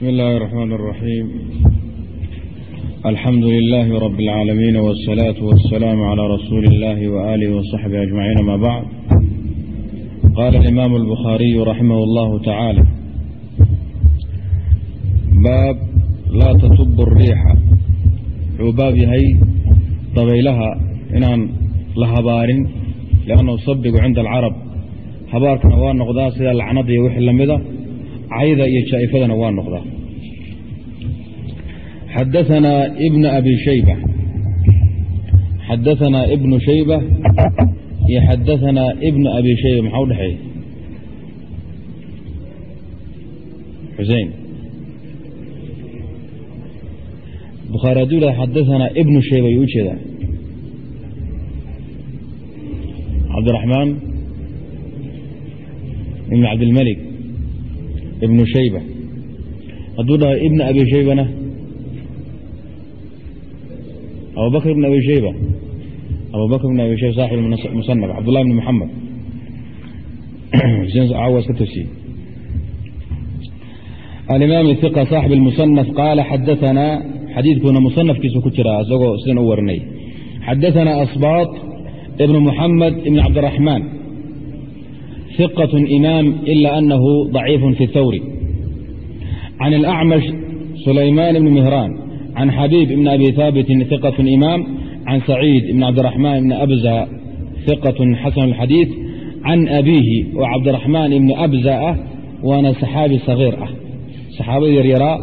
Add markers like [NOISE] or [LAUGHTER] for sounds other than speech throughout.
بسم الله الرحمن الرحيم الحمد لله رب العالمين والصلاة والسلام على رسول الله وآله وصحبه أجمعين ما بعد قال الإمام البخاري رحمه الله تعالى باب لا تطب الريح عباب هي طبيلها إنان لهبار لأنه صبق عند العرب habaarkana waa noqdaa sida lacnada iyo wixii lamida cayda iyo jaa'ifadana waa noqdaa. Xadaanaa ibna abi shayba xadaanaa ibnu shayba iyo xadaanaa ibna abi shayba maxaa u dhexeeya xusein bukhaari hadduu yidhahda xadaanaa ibnu shayba ayuu u jeedaa. Cabdiraxmaan ibn cabdilmalik ibnu shayba. Hadduu dhaho ibna abi shaybana? Abubakr ibn abi shayba. Abubakr ibn abi shayba saaxib musanaf cabdullah ibn muxamed caawa iska tosiye alimaam iqa saaxib اlmusanaf qaala xadaanaa xadiidkuuna musanafkiisu ku jiraa isagoo sidan u warinay. Xadaanaa asbaaط ibn muxamed ibn cabdiraxmaan ثقة إmام إلا أنه ضعيف في الثور عن الأعمش سليمان بن مهران عن حبيب بن أبي ثابت ثقة إmام عن سعيد بن عبدالرحمن بن أبزة ثقة حسن الحديث عن أبيه وعبدالرحمن بن أبزة waana صحاaبي صغير ah صحaabada yaryaraa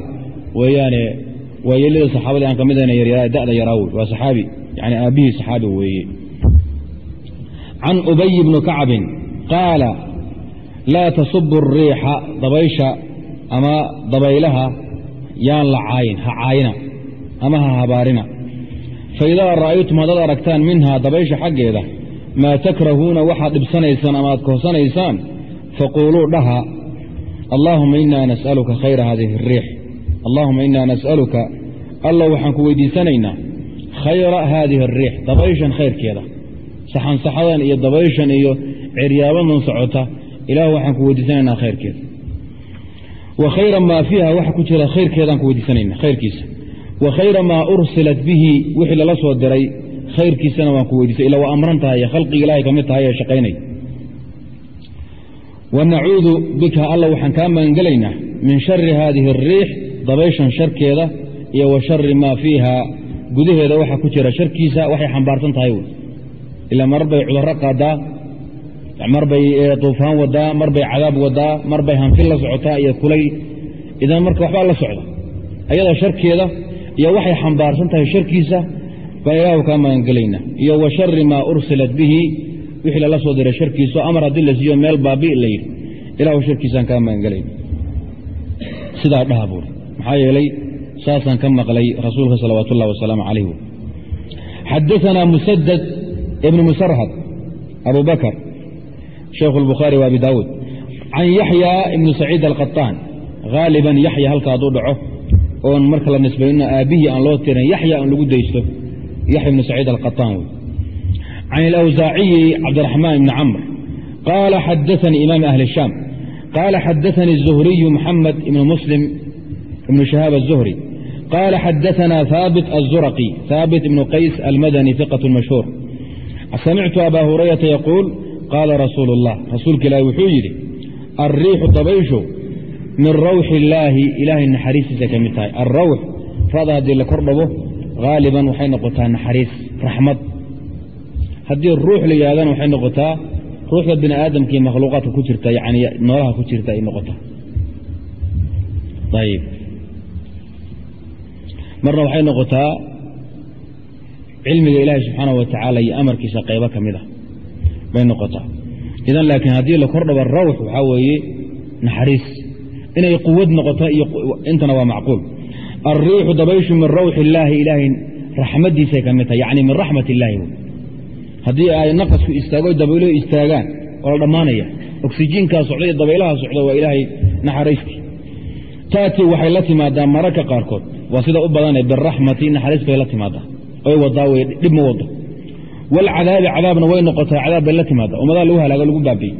weyaan waayelada صaxaabadii aan ka midana yaryara da'da yaraa wey waa صaxaabi yani aabihii صaxaabi weeye can أبي بن كacب qaala laa tasubu riixa dabaysha ama dabaylaha yaan la caayin ha caayina ama ha habaarina. Faidaa ra'aytum haddaad aragtaan minhaa dabaysha xaggeeda maa takrahuuna waxaad dhibsanaysaan amaad aad faquuluu dhaha allaahuma inaa nas'aluka khayra haadihi riix. Allaahuma inaa nas'aluka alla waxaan ku weydiisanaynaa khayra haadihi ariix dabayshan khayrkeeda. Saxansaxadan iyo dabayshan iyo ciryaabadan socota ilaah waxaan ku weydiisanaynaa khayrkeeda wa khayra maa fiiha waxa ku jira khayrkeedaan ku weydiisanayna khayrkiisa. Wa khayra maa ursilat bihi wixii lala soo diray khayrkiisana waan ku weydiisay. Ila waa amran tahay khalqiga ilaahay ka mid tahay ee shaqaynay. Wa nacuudu bika alla waxaan kaa magangelaynaa min shari haadihi الriix dabayshan sharkeeda iyo wa shari maa fiiha gudaheeda waxa ku jira sharkiisa waxay xambaarsan tahay ila mar bay cudurro qaadaa mar bay duufaan wadaa mar bay cadaab wadaa mar bay hanfil la socotaa iyo kulay. Idan marka waxbaa la socda ayada sharkeeda iyo waxay xambaarsan tahay sharkiisa baan ilaahu kaa magangelaynaa iyo wa shari maa ursilat bihi wixii lala soo diray sharkiiso amar haddii la siiyo meel baabi la yidhi. Ilahu sharkiisaan kaa magangelayna sidaa dhaha buuri maxaa yeelay saasaan ka maqlay rasuulka salawaat ullahi wasalaamu calayh xadaanaa musadad ibn musarhad abu bakr sheekh الbukhaari wa abi daawuud can yaxya ibni saciid alqaطaan haaliban yaxya halka hadduu dhaco oon marka la nisbayno aabbihii aan loo tirin yaxya aan lagu daysto yaxya ibni saciid alqaطaan wey can اlawsaaciyi cabdiraxmaan ibni camr qaala xadaanii imaam ahli الshaam qaala xadaanii الzuhriyu muxamed ibn muslim ibn shahaab الzuhri qaala xadaanaa haabit الzuraqi haabit ibnu qays almadani fiqaة mashhuur samictu abaa hurayrata yaquul qaala rasuulu اllah rasuulka ilaahi wuxuu yidhi alriixu dabayshu min rawxi illaahi ilaahay naxariistiisa ka mid tahay alrawx rada haddii la kor dhabo haaliban waxay noqotaa naxariis raxmad haddii ruux la yidhahdana waxay noqotaa ruuxda bini aadamkii makhluuqaadka ku jirta yani noolaha ku jirta ay noqotaa ayib marna waxay noqotaa cilmiga ilaahi subxaana wa tacaala iyo amarkiisa qaybo ka mid a bay noqotaa. Idan laakiin haddii la kor dhabo rawx waxaa weeye naxariis. Inay quwad noqoto iyo intana waa macquul. Alriixu dabayshu min rawxi illaahi ilaahay raxmadiisay ka mid tahay yacni min raxmat illaahi haddii ay naqasku istaago dabayluhu istaagaan oo la dhammaanaya oksijiinkaa socda iyo dabaylaha socda waa ilaahay naxariistii taatii waxay la timaadaa mararka qaarkood waa sida u badane biraxmati naxariis bay la timaadaa. Oy wadaa wey dhib ma wado walcadaabi cadaabna way noqotaa cadaab bay la timaada ummadaa lagu halaago lagu baabiye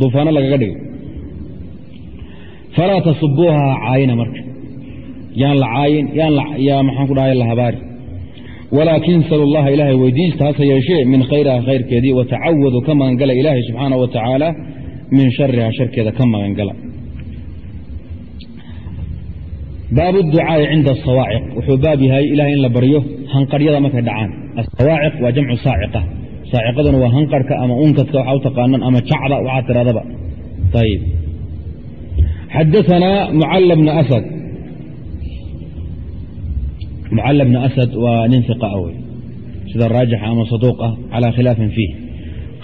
duufaano lagaga dhigay falaa tasubuuha ha caayina marka yaan la caayin yaa maxaan ku dhahay la habaari walaakin sal llaha ilaahay weydiista hase yeeshee min khayriha khayrkeedii watacawadu ka magangala ilaahay subxaana wa tacaala min shariha sharkeeda ka magangala baab ducaai cinda asawaaciq wuxuu baab yahay ilahay in la baryo hanqaryada markay dhacaan. Asawaaciq waa jamcu saaciqa saaciqaduna waa hanqarhka ama unkaska waxaa u ama jacda waxaa tiradaba ayb xadaanaa mucala bna asad. Mucala bna asad waa nin iqa ah wey sida raajixa ama saduuq ah calaa khilaafin fiih.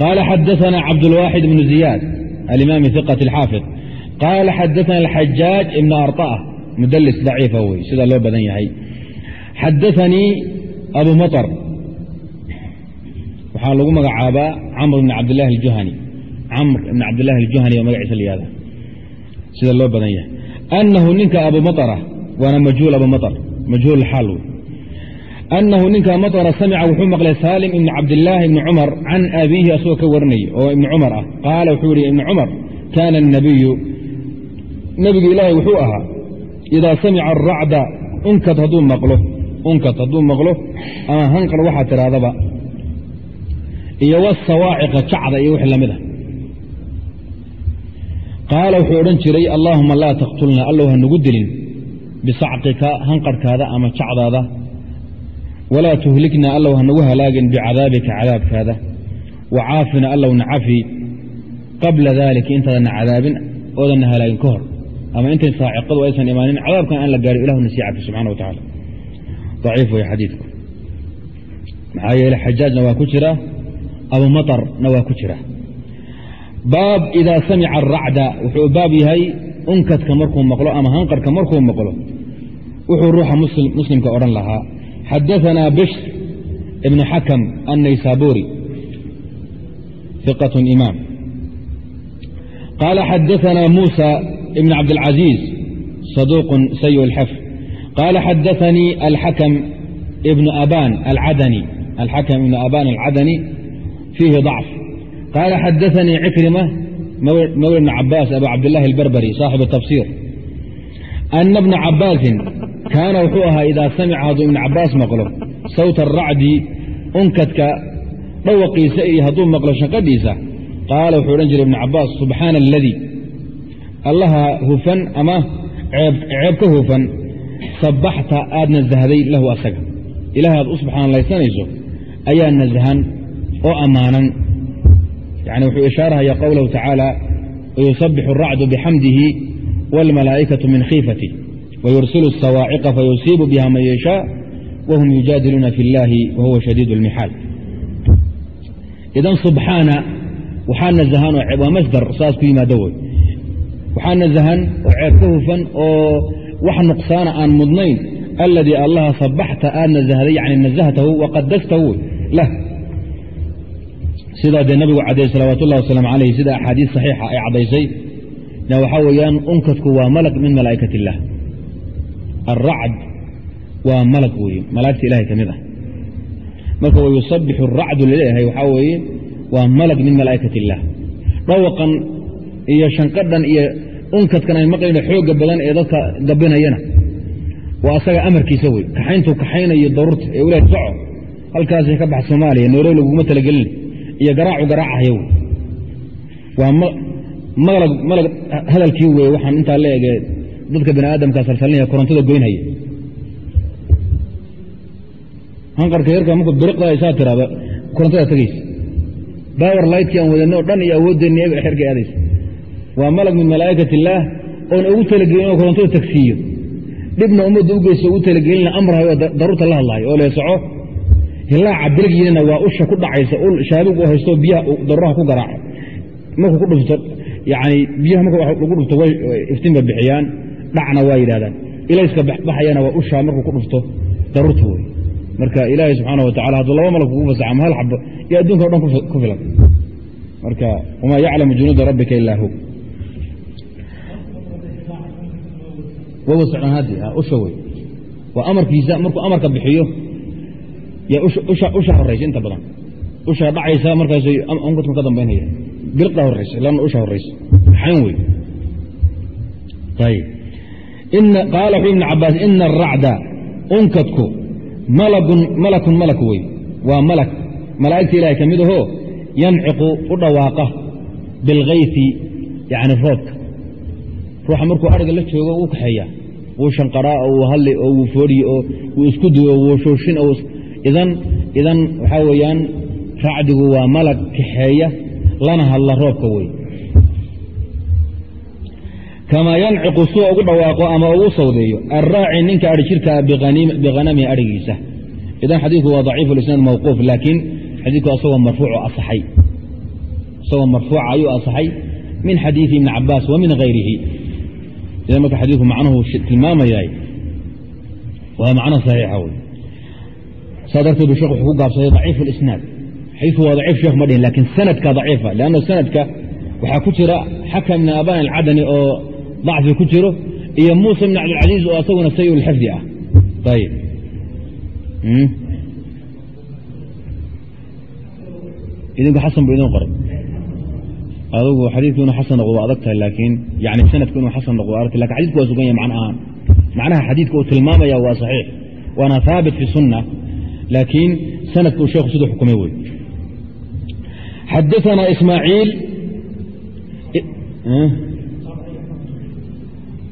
Qaala xadaanaa cabdulwaaxid bnu ziyaad alimaami iqati alxaafid qaala xadaana alxajaaj ibna arطa'a ah mudlis daciifa wey sida loo badan yahay xadaanii abu maطr waxaa lagu magacaabaa camr bn cabdilahi اjuhani camr ibn cabdilahi اljuhani oo magaciisa la yihahda sida loo badan yahay anahu ninka abu maطra waana majhuul abu maطr majhuul xaal wey anahu ninka maطra samica wuxuu maqlay saalim ibn cabdilaahi ibni cumar can abiihi asagoo ka warinaya oo ibni cumar ah qaala wuxuu yihi ibni cumar kaana الnabiyu nebigu ilaahay wuxuu ahaa idaa samica aracda unkad hadduu maqlo unkad hadduu maqlo ama hanqar waxaa tidhahdaba iyo wasawaaciqa jacda iyo wix la mid a qaala wuxuu odhan jiray allaahuma laa taqtulna allow ha nagu dilin bisacqika hanqarhkaada ama jacdaada walaa tuhlikna allow ha nagu halaagin bicadaabika cadaabkaada wa caafina allow na cafi qabla daalika intaadanna cadaabin oodanna halaagin ka hor ama intay saaciqadu aysan imaanin cadaabkan aan la gaarin ilahu na sii cafi subxana wa tacaala daciif wey xadiidku maxaa yeele xajaajna waa ku jira abu maطarna waa ku jira baab idaa samica aracda wuxuu baab yahay unkadka markuu maqlo ama hanqarka markuu maqlo wuxuu ruuxa muslimka odhan lahaa xadaanaa bishr ibnu xakam annaysaburi iqat imaam qaala xadaanaa muusa ibn cabdاlcaziiz saduuq sayi اlxafr qaala xadaanii alxakam ibnu aban alcadani alxakam ibnu aban alcadani fiihi ضacf qaala xadaanii cikrima mawla bn cabaas abu cabdillahi اlberberi saaxib tafsir ana bna cabaasin kaana wuxuu ahaa idaa samica hadduu ibn cabaas maqlo sawta aracdi unkadka dhawaqiisa iyo hadduu maqlo shaqadhiisa qaala wuxuu odhan jiray ibn cabaas subxaana aladii allaha hufan ama ceeb ka hufan sabbaxta aad nasahday lahu asaga ilahay aad u subxaanalaysanayso ayaa nasahan oo ammaanan yani wuxuu ishaarahaya qowlahu tacaala wayusabixu aracdu bixamdihi wاlmalaa'ikatu min khiifati wayursilu الsawaaciqa fayusiibu biha man yashaa wahum yujaadiluuna fi اllahi wahuwa shadiid اlmixaal idan subxaana waxaa nasahan oo waa masdar saas ku yimaado wey waxaa nasahan oo ceeb ka hufan oo wax nuqsaana aan mudnayn aladii allaha sabaxta aad nasahday yani nasahtahu waqadastahu lah. Sidaa dee nabigu caddeeyey salawaat ullahi wasalaamu calayh sida axaadiis saxiixa ay caddaysay waxaa weeyaan unkadku waa malag min malaa'ikat illah alracd waa malag weeye malaa'igta ilahay ka mid ah. Marka wayusabixu aracdu la leeyahay waxaa weeye waa malag min malaa'ikat illaah dhawaqan iyo shanqadhan iyo unkadkan ay maqlayno xooga badan ee dadka gabinayana waa asaga amarkiisa wey kaxayntuu kaxaynayo daruurta ee walaad soco. Halkaasay ka bax soomaaliya noolo laguma talagelin. Iyo garaacu garaacahaya wey waa malag hadalkii weye waxaan intaa la ege dadka bini aadamka salsalnaya korontada goynhaya hanqarka yarka marku biriqda aysaa tiraada korontada tegaysa bawar laytkii aan wadanno dhan iyo awoodeenni xerka aadaysa waa malag min malaa'ikat illaah oon ugu talagelin inuu korontada tagsiiyo. Dhibna ummadda u geyso ugu talagelina amrahayo oo daruurta la hadlahayo oo lee soco hilaaca birigyiina waa usha ku dhacaysa ul shaabig u haysto biyaha daruuraha ku garaaco markuu ku dhufto yani biyaha marka lagu dhufto way iftiinba bixiyaan dhacna waa yidhahdaan ilayska baxayana waa ushaa markuu ku dhufto daruurta wey marka ilaahay subxaana wa tacala hadduu laba malag kugu fasaxa ma hal xabo iyo adduunka o dhan ku filan. Marka wamaa yaclamu junuuda rabbika ilaa hu usha wey waa amarkiisa markuu amarka bixiyo usha horaysa inta badan. Usha dhacaysa markaas unkadku ka dambaynaya. Birda horaysa lanna usha horaysa xayn wey qaala wuxuu ibn cabaas ina aracda unkadku malakun malak wey waa malak. Malaa'igta ilahay ka mid ahoo yanciqu u dhawaaqa bilkayfi yani roobka. Ruuxa markuu ariga la joogo wuu kaxeeya wuu shanqaraa wuu hadli oo wuu foodhi oo wuu isku duyo oo wuu shooshin idan idan waxaa weeyaan racdigu waa malag kaxeeya lana hadla roobka wey kamaa yanciqu suu ugu dhawaaqo ama ugu sawdeeyo alraaci ninka adhi jirkaa bihanamihi adhigiisa idan xadiidku waa daciif lisnaad mawquuf laakiin xadiidku asagoo marfuuco asaxay isagoo marfuuca ayuu asaxay min xadiidi ibni cabaas wa min hayrihi idan marka xadiidku macnuhu tilmaamayahay waa macno saxiixa wey saa darteed bu shekh wuxuu ku gaabsaday daciif اlisnaad xadiidku waa daciif sheekh ma dhihin laakiin sanadka daciifa lanna sanadka waxaa ku jira xakam ibn aban alcadani oo dacfi ku jiro iyo muusa ibn cabdilcaziiz oo asaguna sayi lxifdi ah ayib idinku xasan bu idin qoray adugu xadiidku inuu xasan noqdo waa adag tahay laakiin yani sanadku inuu xasan noqdo adag tahay laakiin xadidku waa sugan yahay macna ahaan macnaha xadiidka uu tilmaamaya waa saxiix waana haabit fi sunna laakiin sanadka uu sheekhu siduu xukumay wey xadaana ismaaciil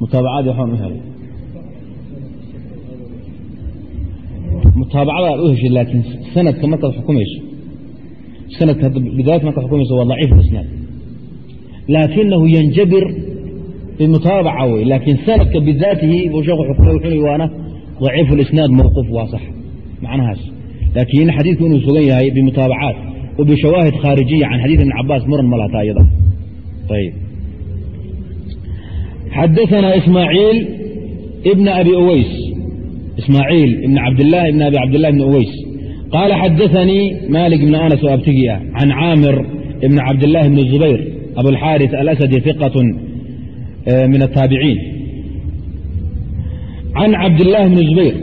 mutaabacadii waxaan u helay. Mutaabacada aad u heshid laakiin sanadka markaad xukumayso sanadka bidaayadka markaad xukumayso waa daciif isnaad laakinahu yanjabir bimutaabaca wey laakiin sanadka bidaatihi buu sheekh xukmay wuxuu waana daciifu lisnaad mawquuf waa sax macnahaas laakiin xadiidku inuu sugan yahay bimutaabacaat wa bishawaahid khaarijiya can xadiid ibn cabaas muran ma lahataa iyada ayb xadaثna ismaaciil bna abi uweys ismaaciil ibn cabdilaahi ibn abi cabdillahi ibn uweys qaala xadaثanii malik ibn anas oo abtigii ah can caamir ibn cabdillaahi ibni zubayr abulxaariث alasadi iqaة min الtaabiciin can cabdillaahi bni zubayr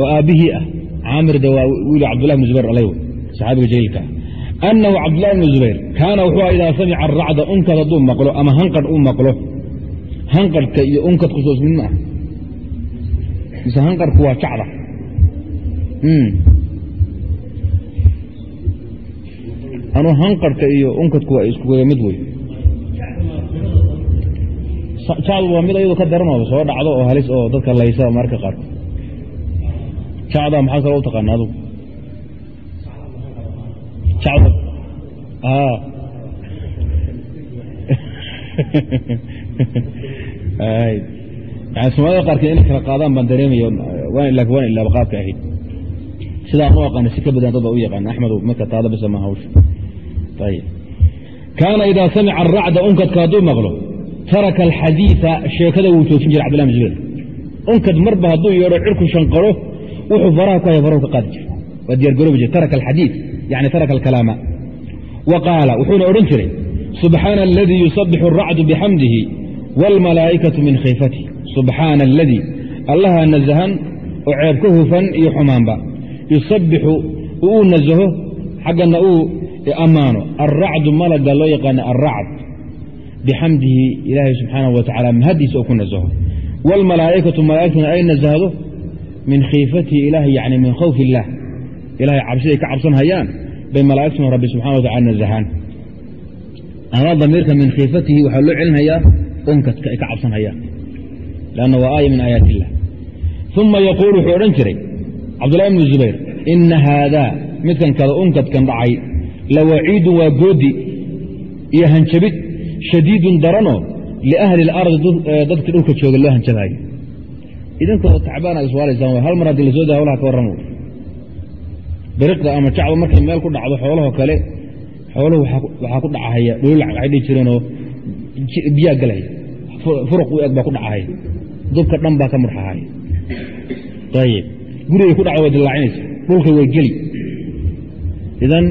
oo aabbihii ah caamir de waa wiil cabdullahi bni zubayr alay saxaabiga jaliilka ah annahu cabdullahi bni zubayr kaana wuxuu aha idaa samica aracda unkad hadduu maqlo ama hanqadh uu maqlo hanqadhka iyo unkadku soo ismid ma ah mise hanqadhku waa jacda anuu hanqadhka iyo unkadku waa iskuga mid wey jacdu waa mid ayadu ka daranoo soo dhacdo oo halis oo dadka laysa mararka qaarkood jacda maxaa kalo u taqaana jacda [LAUGHS] yani soomaalida qaarkeed inay kala qaadaan baan dareemaya laakin waan ilaaba qaabka ahayd sidaan u aqaana si ka badan dad u yaqaana axmedo marka taada bisa ma hawsha. Ayib kaana idaa samica aracda unkadka hadduu maqlo taraka alxadiia sheekada wuu joojin jiray cbdillah bn zubayr. Unkad marba hadduu yeedho cirku shanqaro wuxuu faraha ku haya farahu ka qaadi jira waa diyargaroobi jira taraka alxadiid yani taraka alkalaama. Wa qaala wuxuuna odhan jiray subxaana aladii yusabixu aracdu bixamdihi wاlmalaa'ikatu min khayfatih subxaana aladii allaha nasahan oo ceeb ka hufan iyo xumaanba. Yusabixu uu nasaho xaggana uu ammaano alracdu malaga loo yaqaana alracd bixamdihi ilaahay subxaanahu wa tacala mahadiisa oo ku nasaho wاlmalaa'ikatu malaa'igtuna ay nasahdo min khiifatihi ilahay yani min khawf illaah ilahay cabsiday ka cabsan hayaan bay malaa'igtuna rabbi subxana wa tacala nasahaan ama damiirka min khiifatihi waxaa loo celinhayaa unkadka ay ka cabsan hayaan lanna waa aaya min aayaat illah uma yaquul wuxuu odhan jiray cabdullahi bnu zubayr ina haadaa midkan kada unkadkan dhacay lawaciidun waa goodi iyo hanjabid shadiidun daranoo liahli اlardi dadkii dhulka jooga loo hanjabaayo. Idinkoo tacbaana iswaalaysaan hal mar haddii la soo daa hawlaha ka warramo. Biriqda ama jacda markay meel ku dhacdo xoolahoo kale xooluhu waxaa ku dhacahaya dhululac waxay dhihi jireenoo biyaa galaya. Furuq u eg baa ku dhacahaya. Dubka dhan baa ka murxahaya. Ayib gurigay ku dhacdo way dillaacinaysa dhulka way geli. Idan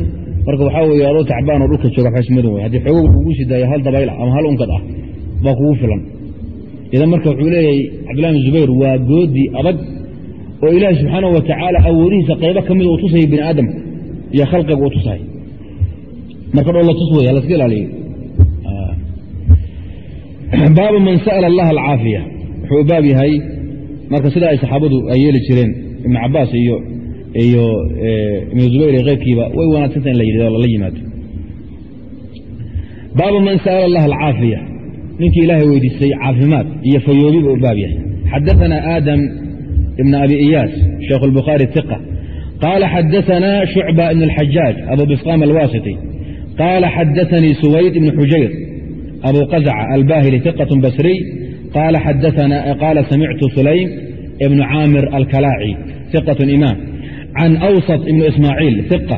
marka waxaa weeye adoo tacbaanoo dhulka jooga xasmadan wey haddii xoogow kugu sii hal dabayl ama hal unkad ah baa kugu filan. Idan marka wuxuu leeyahay cabdillahi bin zubayr waa goodi adag oo ilaahi subxaanahu wa tacaala awoodihiisa qaybo ka mida uu tusaya bini aadamka iyo khalqiga uu tusahay marka dhow la tus wey halaska ilaaliyo. Baabu man sa'ala allaha alcaafiya wuxuu baab yahay marka sida ay saxaabadu ay yeeli jireen ibnu cabaas iyo iyo ibnu zubayr iyo keyrkiiba way wanaagsanta in la yidhahdo lala yimaado baabu man sa'ala allah alcaafiya ninkii ilaahay weydiistay caafimaad iyo fayoobi buu u baab yahay xadaثana aadam ibn abi iyaas sheekh اlbukhaari iqa qaala xadaثana shucba ibn اlxajaaj abu bisqaam alwasiti qaala xadaثanii suwayd ibn xujayr abu qaزca albahili iqaة basriy qaala samictu sulaym ibn caamir alkalaaci iqaة imaam can awsط ibn ismaaciil iqa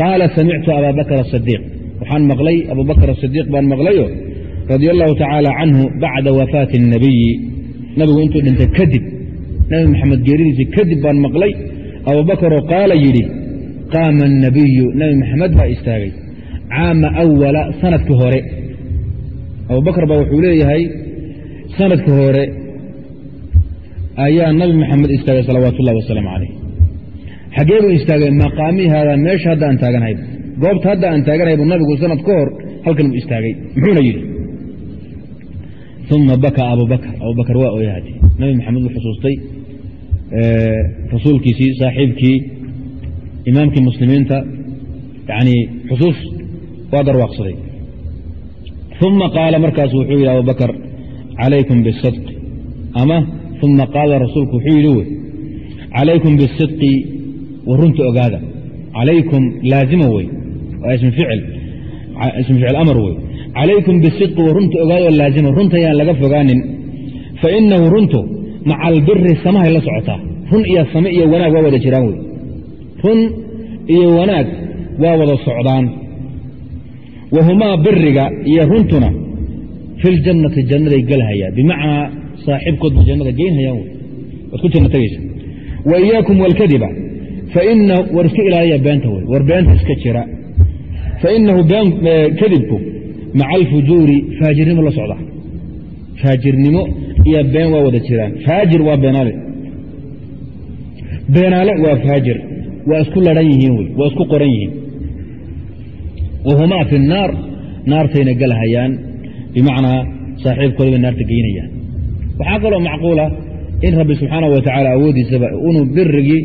qaala samictu aba bakr الصadiiq waxaan maqlay abu bakr الصadiiq baan maqlayo radi allahu tacaala canhu bacda wafaati الnabiyi nabigu intuu dhintay kadib nabi maxamed geeridiisii kadib baan maqlay abubakaroo qaala yidhi qaama الnabiyu nabi maxamed baa istaagay caama awala sanadkii hore abubakar baa wuxuu leeyahay sanadka hore ayaa nabi maxamed istaagay salawaatu ullahi wasalaamu calayh xaggee buu istaagay maqaamii haadaa meesha hadda aan taaganhayb goobta hadda aan taaganhay buu nabigu sanad ka hor halkan buu istaagay. Muxuuna yidhi uma bakaa abubakar abubakar waa oyahadi nabi maxamed buu xusuustay rasuulkiisii saaxiibkii imaamkii muslimiinta yani xusuus waa darwaaqsaday. Uma qaala markaasu wuxuu yidhi abubakar calaykum bisidqi ama uma qaala rasuulku wuxuu yidhi wey calaykum bisidqi wa runta ogaada. Calaykum laazima wey ism ficil amar wey calaykum bisidqi wa runta ogaada oo laazima runta yaan laga fogaanin. Fa inahu runtu maca albiri samahay la socotaa. Run iyo same iyo wanaag waa wada jiraan wey run iyo wanaag waa wada socdaan. Wahumaa biriga iyo runtuna fi ljannati jannaday gelhayaan bimacnaa saaxiibkoodba jannada geynhayaan wey waad ku janna wa iyaakum walkadiba war iska ilaaliya beenta wey war beenta iska jira fainahu kadibku maca alfujuuri faajirnimo la socda faajirnimo iyo been waa wada jiraan faajir waa beenaale beenaale waa faajir waa isku laran yihiin wey waa isku qoran yihiin wahumaa fi الnaar naartayna galhayaan bimacnaa saaxiibkooda bay naarta geynayaan waxaa kaloo macquula in rabbi subxaanaه wa tacaala awooddiisaba inuu birigii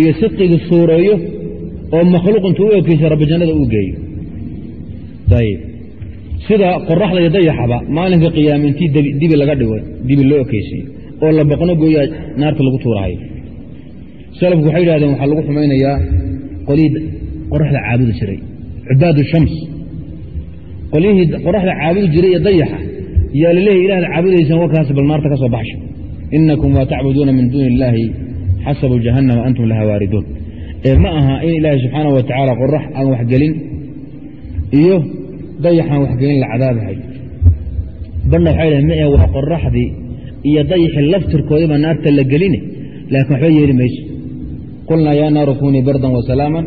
iyo sidqigii suureeyo oo makhluuq intuu u ekeysa rabbi jannada uu geeyo. Sida qoraxda iyo dayaxaba maalinka qiyaame intii dibi laga dhigo dibi loo ekeysiyo oo la boqno gooyaa naarta lagu tuurahayo salafku waxay yidhahdeen waxaa lagu xumaynayaa qolihii qoraxda caabudi jiray cibaad shams. Qolyihii qoraxda caabudi jiray iyo dayaxa yaa laleeyahy ilahad caabudaysaan warkaas bal naarta ka soo baxsha. Inakum waa tacbuduuna min duuni illaahi xasabu jahannama antum laha waariduun ma aha in ilaahay subxaana wa tacaala qorax aan waxgelin iyo dayaxaan waxgelin la cadaabahay badna waxay dhaheen mae waa qoraxdii iyo dayaxii laftirkoodii baa naarta la geline laakiin waxba yeeli mayso qulnaa yaa naaru kunii bardan wasalaaman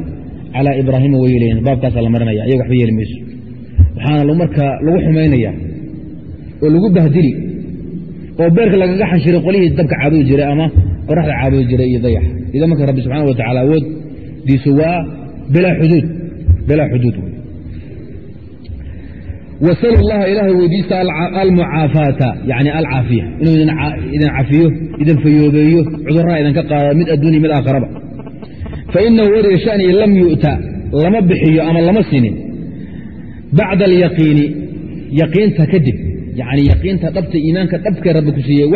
calaa ibraahiima way yeelayen baabkaasaa la marinaya iyaga waxba yeeli mayso waxaana markaa lagu xumaynaya oo lagu bahdili oo beerka lagaga xashiray qolihii dabka caabudi jiray ama qoraxda caabudi jiray iyo dayaxa idan marka rabbi subxana wa tacala awooddiisu waa bilaa xuduud bilaa xuduud wasal llaha ilaahay weydiista almucaafaata yani alcaafiya. Inuu idin cafiyo idin fayoobeeyo cudurraa idinka qaado mid adduunya mid aakharaba fainahu weriga shanii lam yu'ta lama bixiyo ama lama sinin. Bacda alyaqiini yaqiinta kadib yani yaqiinta dhabta iimaanka dhabkee rabbi ku siiyey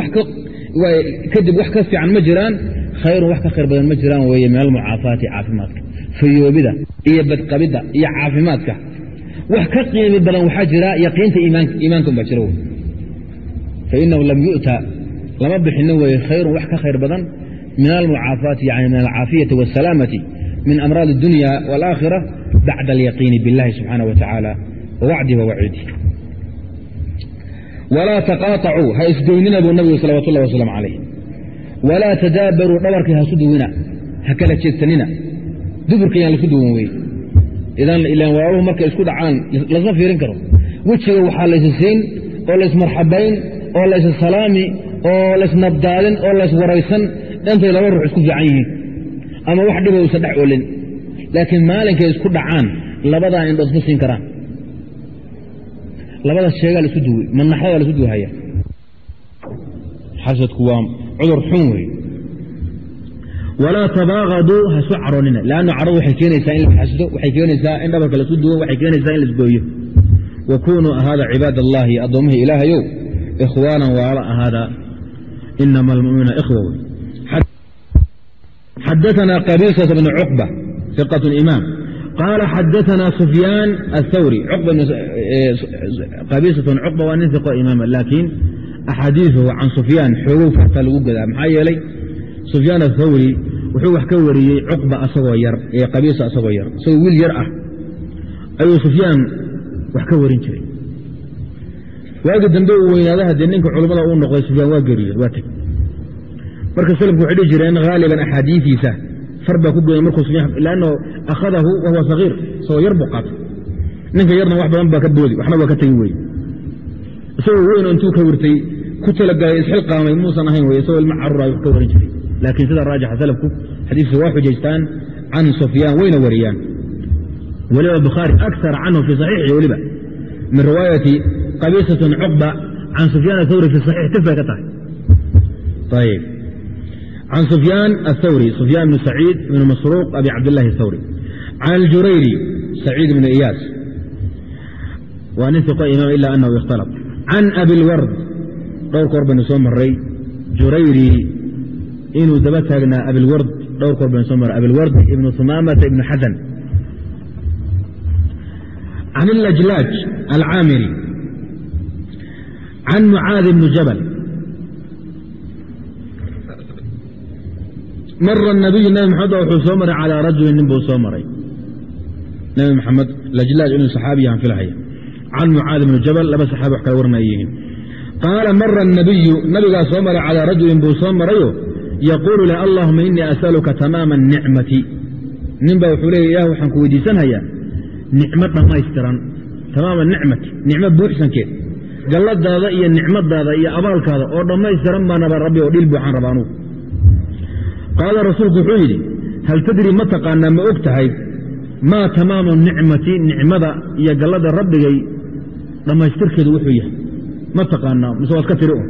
kadib wax ka fiican ma jiraan khayrun wax ka khayr badan ma jiraan weeye min almucaafaati caafimaadka fayoobida iyo badqabidda iyo caafimaadka wax ka qiimi badan waxaa jira yaqiinta iimaanka unbaa jira fainahu lam yu'ta lama bixino weeye khayrun wax ka khayr badan min almucaafaati yani min alcaafiyati waasalaamati min amraad اdunya wاlaakhira bacda alyaqiini biاllahi subxaanaه wa tacaala wawacdihi wawaciidih walaa taqaaطacuu ha isgoynina buu nabigu salawat ullahi waslaam calayh. Walaa tadaabaruu dhabarkii hasu duwina ha kala jeedsanina. Duburka yaan lasu duwan weye idan ilaan walaaluhu markay isku dhacaan lasma fiirin karo. Wejiga waxaa laysa siin oo laysmarxabayn oo laysa salaami oo laysnabdaadin oo layswaraysan dhantay laba ruux isku fiican yihiin. Ama wax dhiba usan dhex olin. Laakiin maalinkay isku dhacaan labadaa indhood ma siin karaan labada sheegaa lasu duwey manaxdadaa lasu duwhaya xasadku waa cudur xun wey walaa tabaaqaduu hasu caroonina lanna caradu waxay keenaysaa in la xasdo waxay keenaysaa in dhabarka lasu duwo waxay keenaysaa in laisgooyo wa kuunuu ahaada cibaad allaahi addoommihii ilaahayow ikhwaanan walaala ahaada inama almu'miniina ikhwa wey xadaana qabiisata bnu cuqba iqat imaam qaala xadaثna sufyaan aلthawri qabiisة cuqba waa nin iqo imaama laakiin axaadiiثuhu can sufyaan xoogow farta lagu gadaa maxaa yeelay sufyaan athawri wuxuu wax ka wariyey cuqba asagoo yar ee qabiisa asagoo yar isagoo wiil yar ah ayuu sufyaan wax ka warin jiray waagi dambe uu weynaada haddee ninka culummada uu noqday sufyaan waa geriyo waa teg marka slmku waxay dhihi jireen haaliban axaadiiiisa far baa ku goya markuu lanno akhadahu wahuwa sagiir isagoo yar buu qaatay. Ninka yarna wax badan baa ka boodi waxna waa ka tegi wey isagoo weyn oo intuu ka wirtay ku talagalay isxilqaamay muusan ahayn wey isagoo ilma carura wax ka warin jiray. Laakiin sida raajixa salafku xadiiska waa xujaystaan can sufyaan wayna wariyaan. Weliba bukhaari akara canhu fii saxiixi weliba min riwaayati qabiisatun cuqba can sufyaan athawri fi saxiix tif bay ka tahay can sufyaan athawri sufyaan bn saciid bn masruuq abi cabdillahi athawri can aljurayri saciid bn iyaas waa nin iqo imaam ila anahu ikhtalط can abilward dhowr koor baynu soo maray jurayri inuu daba taagnaa abilward dhowr koor baynu soo maray abilward ibnu humaamata ibnu xasan can ilajlaaj alcaamiri can mucaadi bni jabal mara nabiyu nabi maxamed wuxuu soo maray calaa rajulin nin buu soo maray. Nabi maxamed lajlaaj inuu saxaabiyahan filahaya. Can mucaadi bni jabal laba saxaabi wax kala waran ay yihiin. Qaala mara anabiyu nabigaa soo maray calaa rajulin buu soo marayo? Yaquulu leh allahuma inii asaluka tamaama nicmati. Nin baa wuxuu leeya ilah waxaan ku weydiisanhayaa nicmo dhammaystiran tamaama nicmati nicmo buuxsankeed. Galladaada iyo nicmadaada iyo abaalkaada oo dhammaystiran baanaba rabbi oo dhil buuxaan raba qaala rasuulku wuxuu yidhi hal tadri ma taqaanaa ma og tahay maa tamaamu nicmati nicmada iyo gallada rabbigay dhammaystirkeedu wuxuu yahay ma taqaanaa mise waa iska tiri un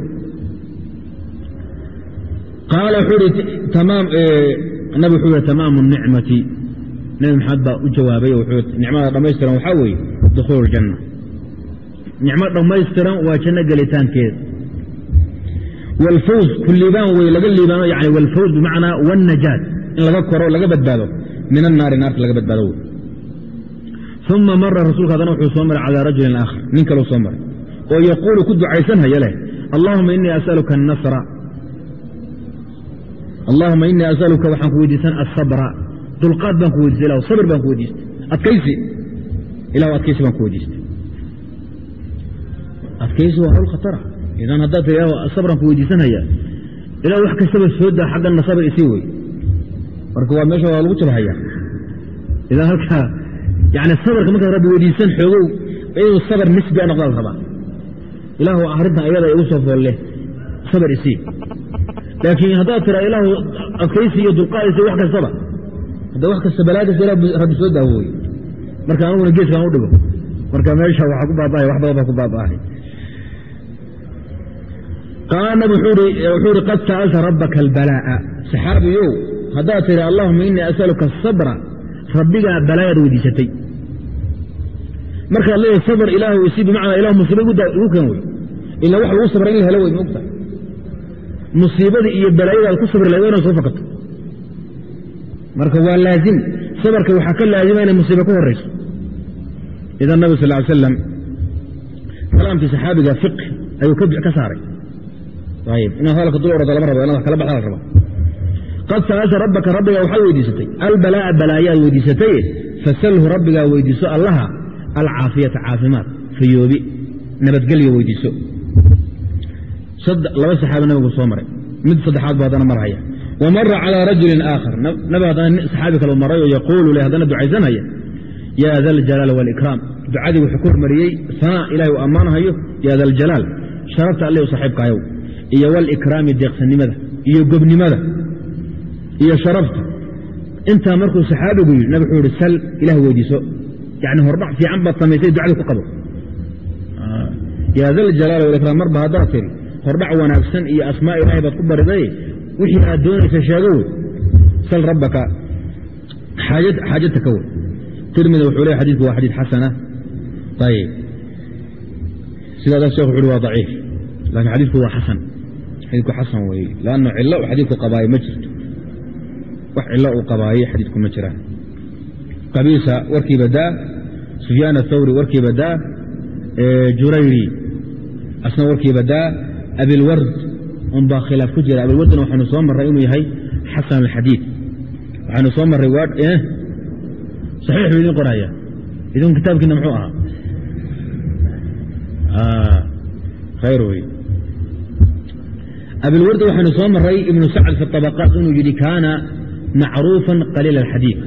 qaala wuxuu ihi nabi wuxuu yihi tamaamu nicmati nabi maxamed baa u jawaabay wuxuu nicmada dhammaystiran waxaa weeye dukhuulu ljanna nicmo dhammaystiran waa janno gelitaankeeda wاlfawz ku liibaan wey laga liibaano yani wاlfawz bimacnaa wاnajaat in laga koro laga badbaado min annaari naarta laga badbaado wey uma mara rasuulka haddana wuxuu soo maray calى rajulin aakhar nin kaleu soo maray oo yaquulu ku ducaysanhaya leh allahuma inii asaluka الnasra allahuma inii asaluka waxaan ku weydiisan asabra dulqaad baan ku weydiistay ilah sabr baan ku weydiistay adkaysi ilah adkaysi baan ku weydiistay adkaysi waa hawl khatara idan haddaad sabran ku weydiisanhaya ilaa wax kastaba soo daa xagganna sabr isii wey marka waa meesha waa lagu jabhaya idan halkaa yani sabarka markaad rabbi weydiisan xoogow inuu sabr nisbi a noqdaad rabaa. Ilaahu arrintan ayada igu soo foolle sabr isii. Laakiin haddaad tira ilaahu adkaysi iyo dulqaad isii wax kastaba. Hadda wax kasta balaa kasta rabbi soo daawo wey marka aniguna geeskaan u dhigo. Marka meesha waxaa ku baaba'aya wax badan baa ku baaba'ahay qaala wuxuu ihi qad sa'alta rabbaka albalaa'a saxaabiyow haddaad tidhi allahuma inii asaluka asabra rabbigaa balaayaad weydiisatay markaad leedahay sabr ilaahu isi bimacnaa ilahu musiiba igu keen wey ila wax lagu sabra in la helo wey maogta musiibadii iyo balaayadaad ku sabri lahayd waa inaad soo fakato marka waa laazim sabarka waxaa ka laazima inay musiiba ka horayso idan nabig sal ly slam kalaamkii saxaabiga fiqh ayuu ka saaray inaad hadalka dul orada lama rabo inaad wax kala baxda la raba qad sa'alta rabbaka rabbigaa waxaad weydiisatay albalaa'a balaayaad weydiisataye fasalhu rabbigaa weydiiso allaha alcaafiyata caafimaad fayoobi nabadgelyo weydiiso laba saxaabi nabigu soo maray mid saddexaad bu haddana marhaya wa mara calىa rajulin aakhar nabi haddana saxaabi kale maray oo yaquulu le haddana ducaysanaya yaa da aljalaal wاlikraam ducadii wuxuu ku hormariyey sanaa ilahay uu ammaanhayo yaa da aljalaal sharafta alle u saaxiibkaayow iyo walikraami deeqsanimada iyo gobnimada iyo sharafta. Intaa markuu saxaabigu yidhi nabig wuxuu ihi sal ilah weydiiso. Yani hordhac fiican baad samaysay ducadii ku qabo. Yaa da aljalaal walikraam marba haddaad tiri hordhac wanaagsan iyo asmaa ilaahay baad ku bariday wixii aad doonaysa sheego wey sal rabbaka. Xaajata ka wey tirmidi wuxuu leey xadidku waa xadiid xasana. Ayib sidaada shekh wuxu uhi waa daciif. Laakiin xadiidku waa xasan xadiidku xasan weeye. Lanno cillo uu xadiidku qabaayo ma jirto. Wax cillo uu qabaaye xadiidku ma jiraan. Qabiisa warkiiba daa sufyaan athawri warkiiba daa jurayri asna warkiiba daa abilward un baa khilaaf ku jira. Abilwardna waxaanu soo marray inuu yahay xasan alxadiid. Waxaanu soo marray saxiix buu idin qoraya idinku kitaabkiina muxuu ahaa? Khayr wey abilwardi waxaanu soo maray ibnu sacd fi طabaqaat inuu yidhi kaana macruufan qaliil alxadiid.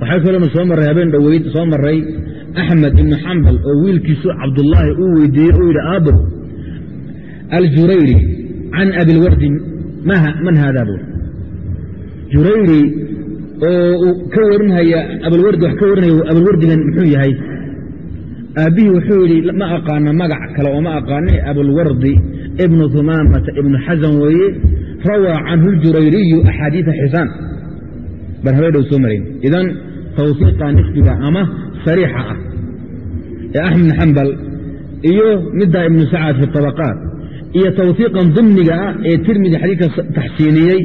Waxaa kaloonu soo marray habeen dhoweyd soo maray axmed ibnu xambal oo wiilkiisu cabdullaahi uu weydiiyey uu yidhi aabo aljurayri can abilwardi man haada bu jurayri oo ka warinhaya abilwardi wax ka warinaya abilwardigan muxuu yahay? Aabbihii wuxuu yidhi ma aqaano magac kale oo ma aqaane abilwardi ibnu humaamata ibnu xasan weeye rawaa canhu ljurayriyu axaadiia xisaan. Bar habeedhow soo marayn idan tawsiiqa nisbiga ama sariixa ah ee axmed xambal iyo middaa ibnu sacad fi طabaqaat iyo tawsiiqan dimniga ah ee tirmidi xadiidka taxsiiniyey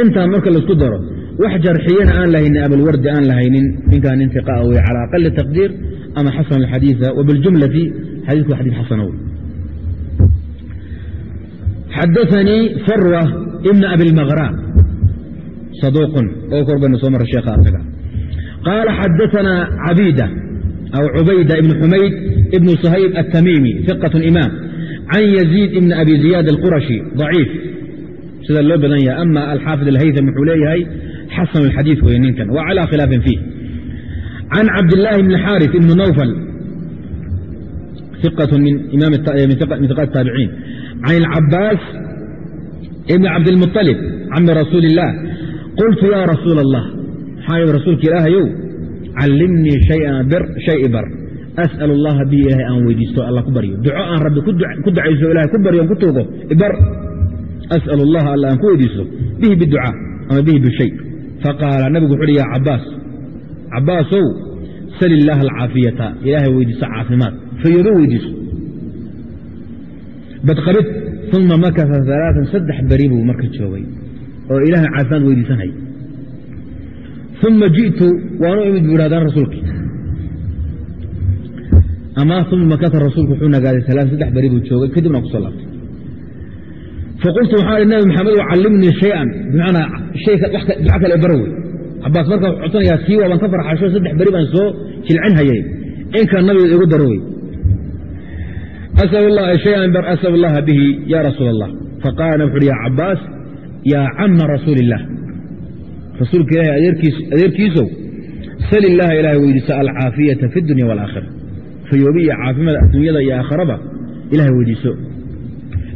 intaa marka la isku daro wax jarxiyana aan lahaynin abalwardi aan lahaynin ninkaa nin iqa wey cala aqali taqdiir ama xasan alxadiia wbiljumlati xadiidku xadii xasana wey xadaanii farwa ibna abilmaqra saduuqun oo kor baynu soo marra sheekha asaga qaala xadaanaa cabida aw cubayda ibn xumayd ibn sahayb atamiimi iqat imaam can yaziid ibni abi ziyaad alqurashi daciif sida loo badan yahay ama alxaafid alhaysam wuxuu leeyahay xasan alxadiid weye ninkan wa calaa khilaafin fiih can cabdillaahi ibni xaari ibni nawfal iqat min iqaat taabiciin can ilcabaas ibni cabdilmuطalib cami rasuuli اllah qultu ya rasuula allah maxaa rasuulka ilaahayow callimnii shayan bir shay bar as'al allaha bihi ilahay aan weydiisto alla ku baryo duco aan rabbi ku ducayso ilahay ku baryo aan ku tuugo ibar as'al allaha alla aan ku weydiisto bihi biducaa ama bihi bishay faqaala nabigu wuxu uhi ya cabaas cabaasow sal illaaha alcaafiyata ilaahay weydiiso caafimaad fayoobo weydiiso badqabid uma makasa alaaan saddex beri buu marka joogay oo ilaahay caafimaad weydiisanhay uma ji'tu waanu imid buu hahdana rasuulkii ama uma makasa rasuulku wuxuu nagaaday alaan saddex beri buu joogay kadibna ku soo laabtay. Faqultu waxaa ihi nabi maxamed callimnii shayan. Bimacnaa duca kale bara wey cabaas marka wuxuu codsanayaa kii waaban ka farxasho saddex beri baan soo jilcin hayay. Inkaan nabiga igu daro wey bar asal allaha bihi ya rasuul allah faqaala nab wuxu uhi ya cabaas yaa cama rasuuli illah rasuulka ilahay adeerkiisow sal illaaha ilahay weydiiso alcaafiyata fi dunya waalaakhira fayoobi iyo caafimaad adduunyada iyo aakharaba ilahay weydiiso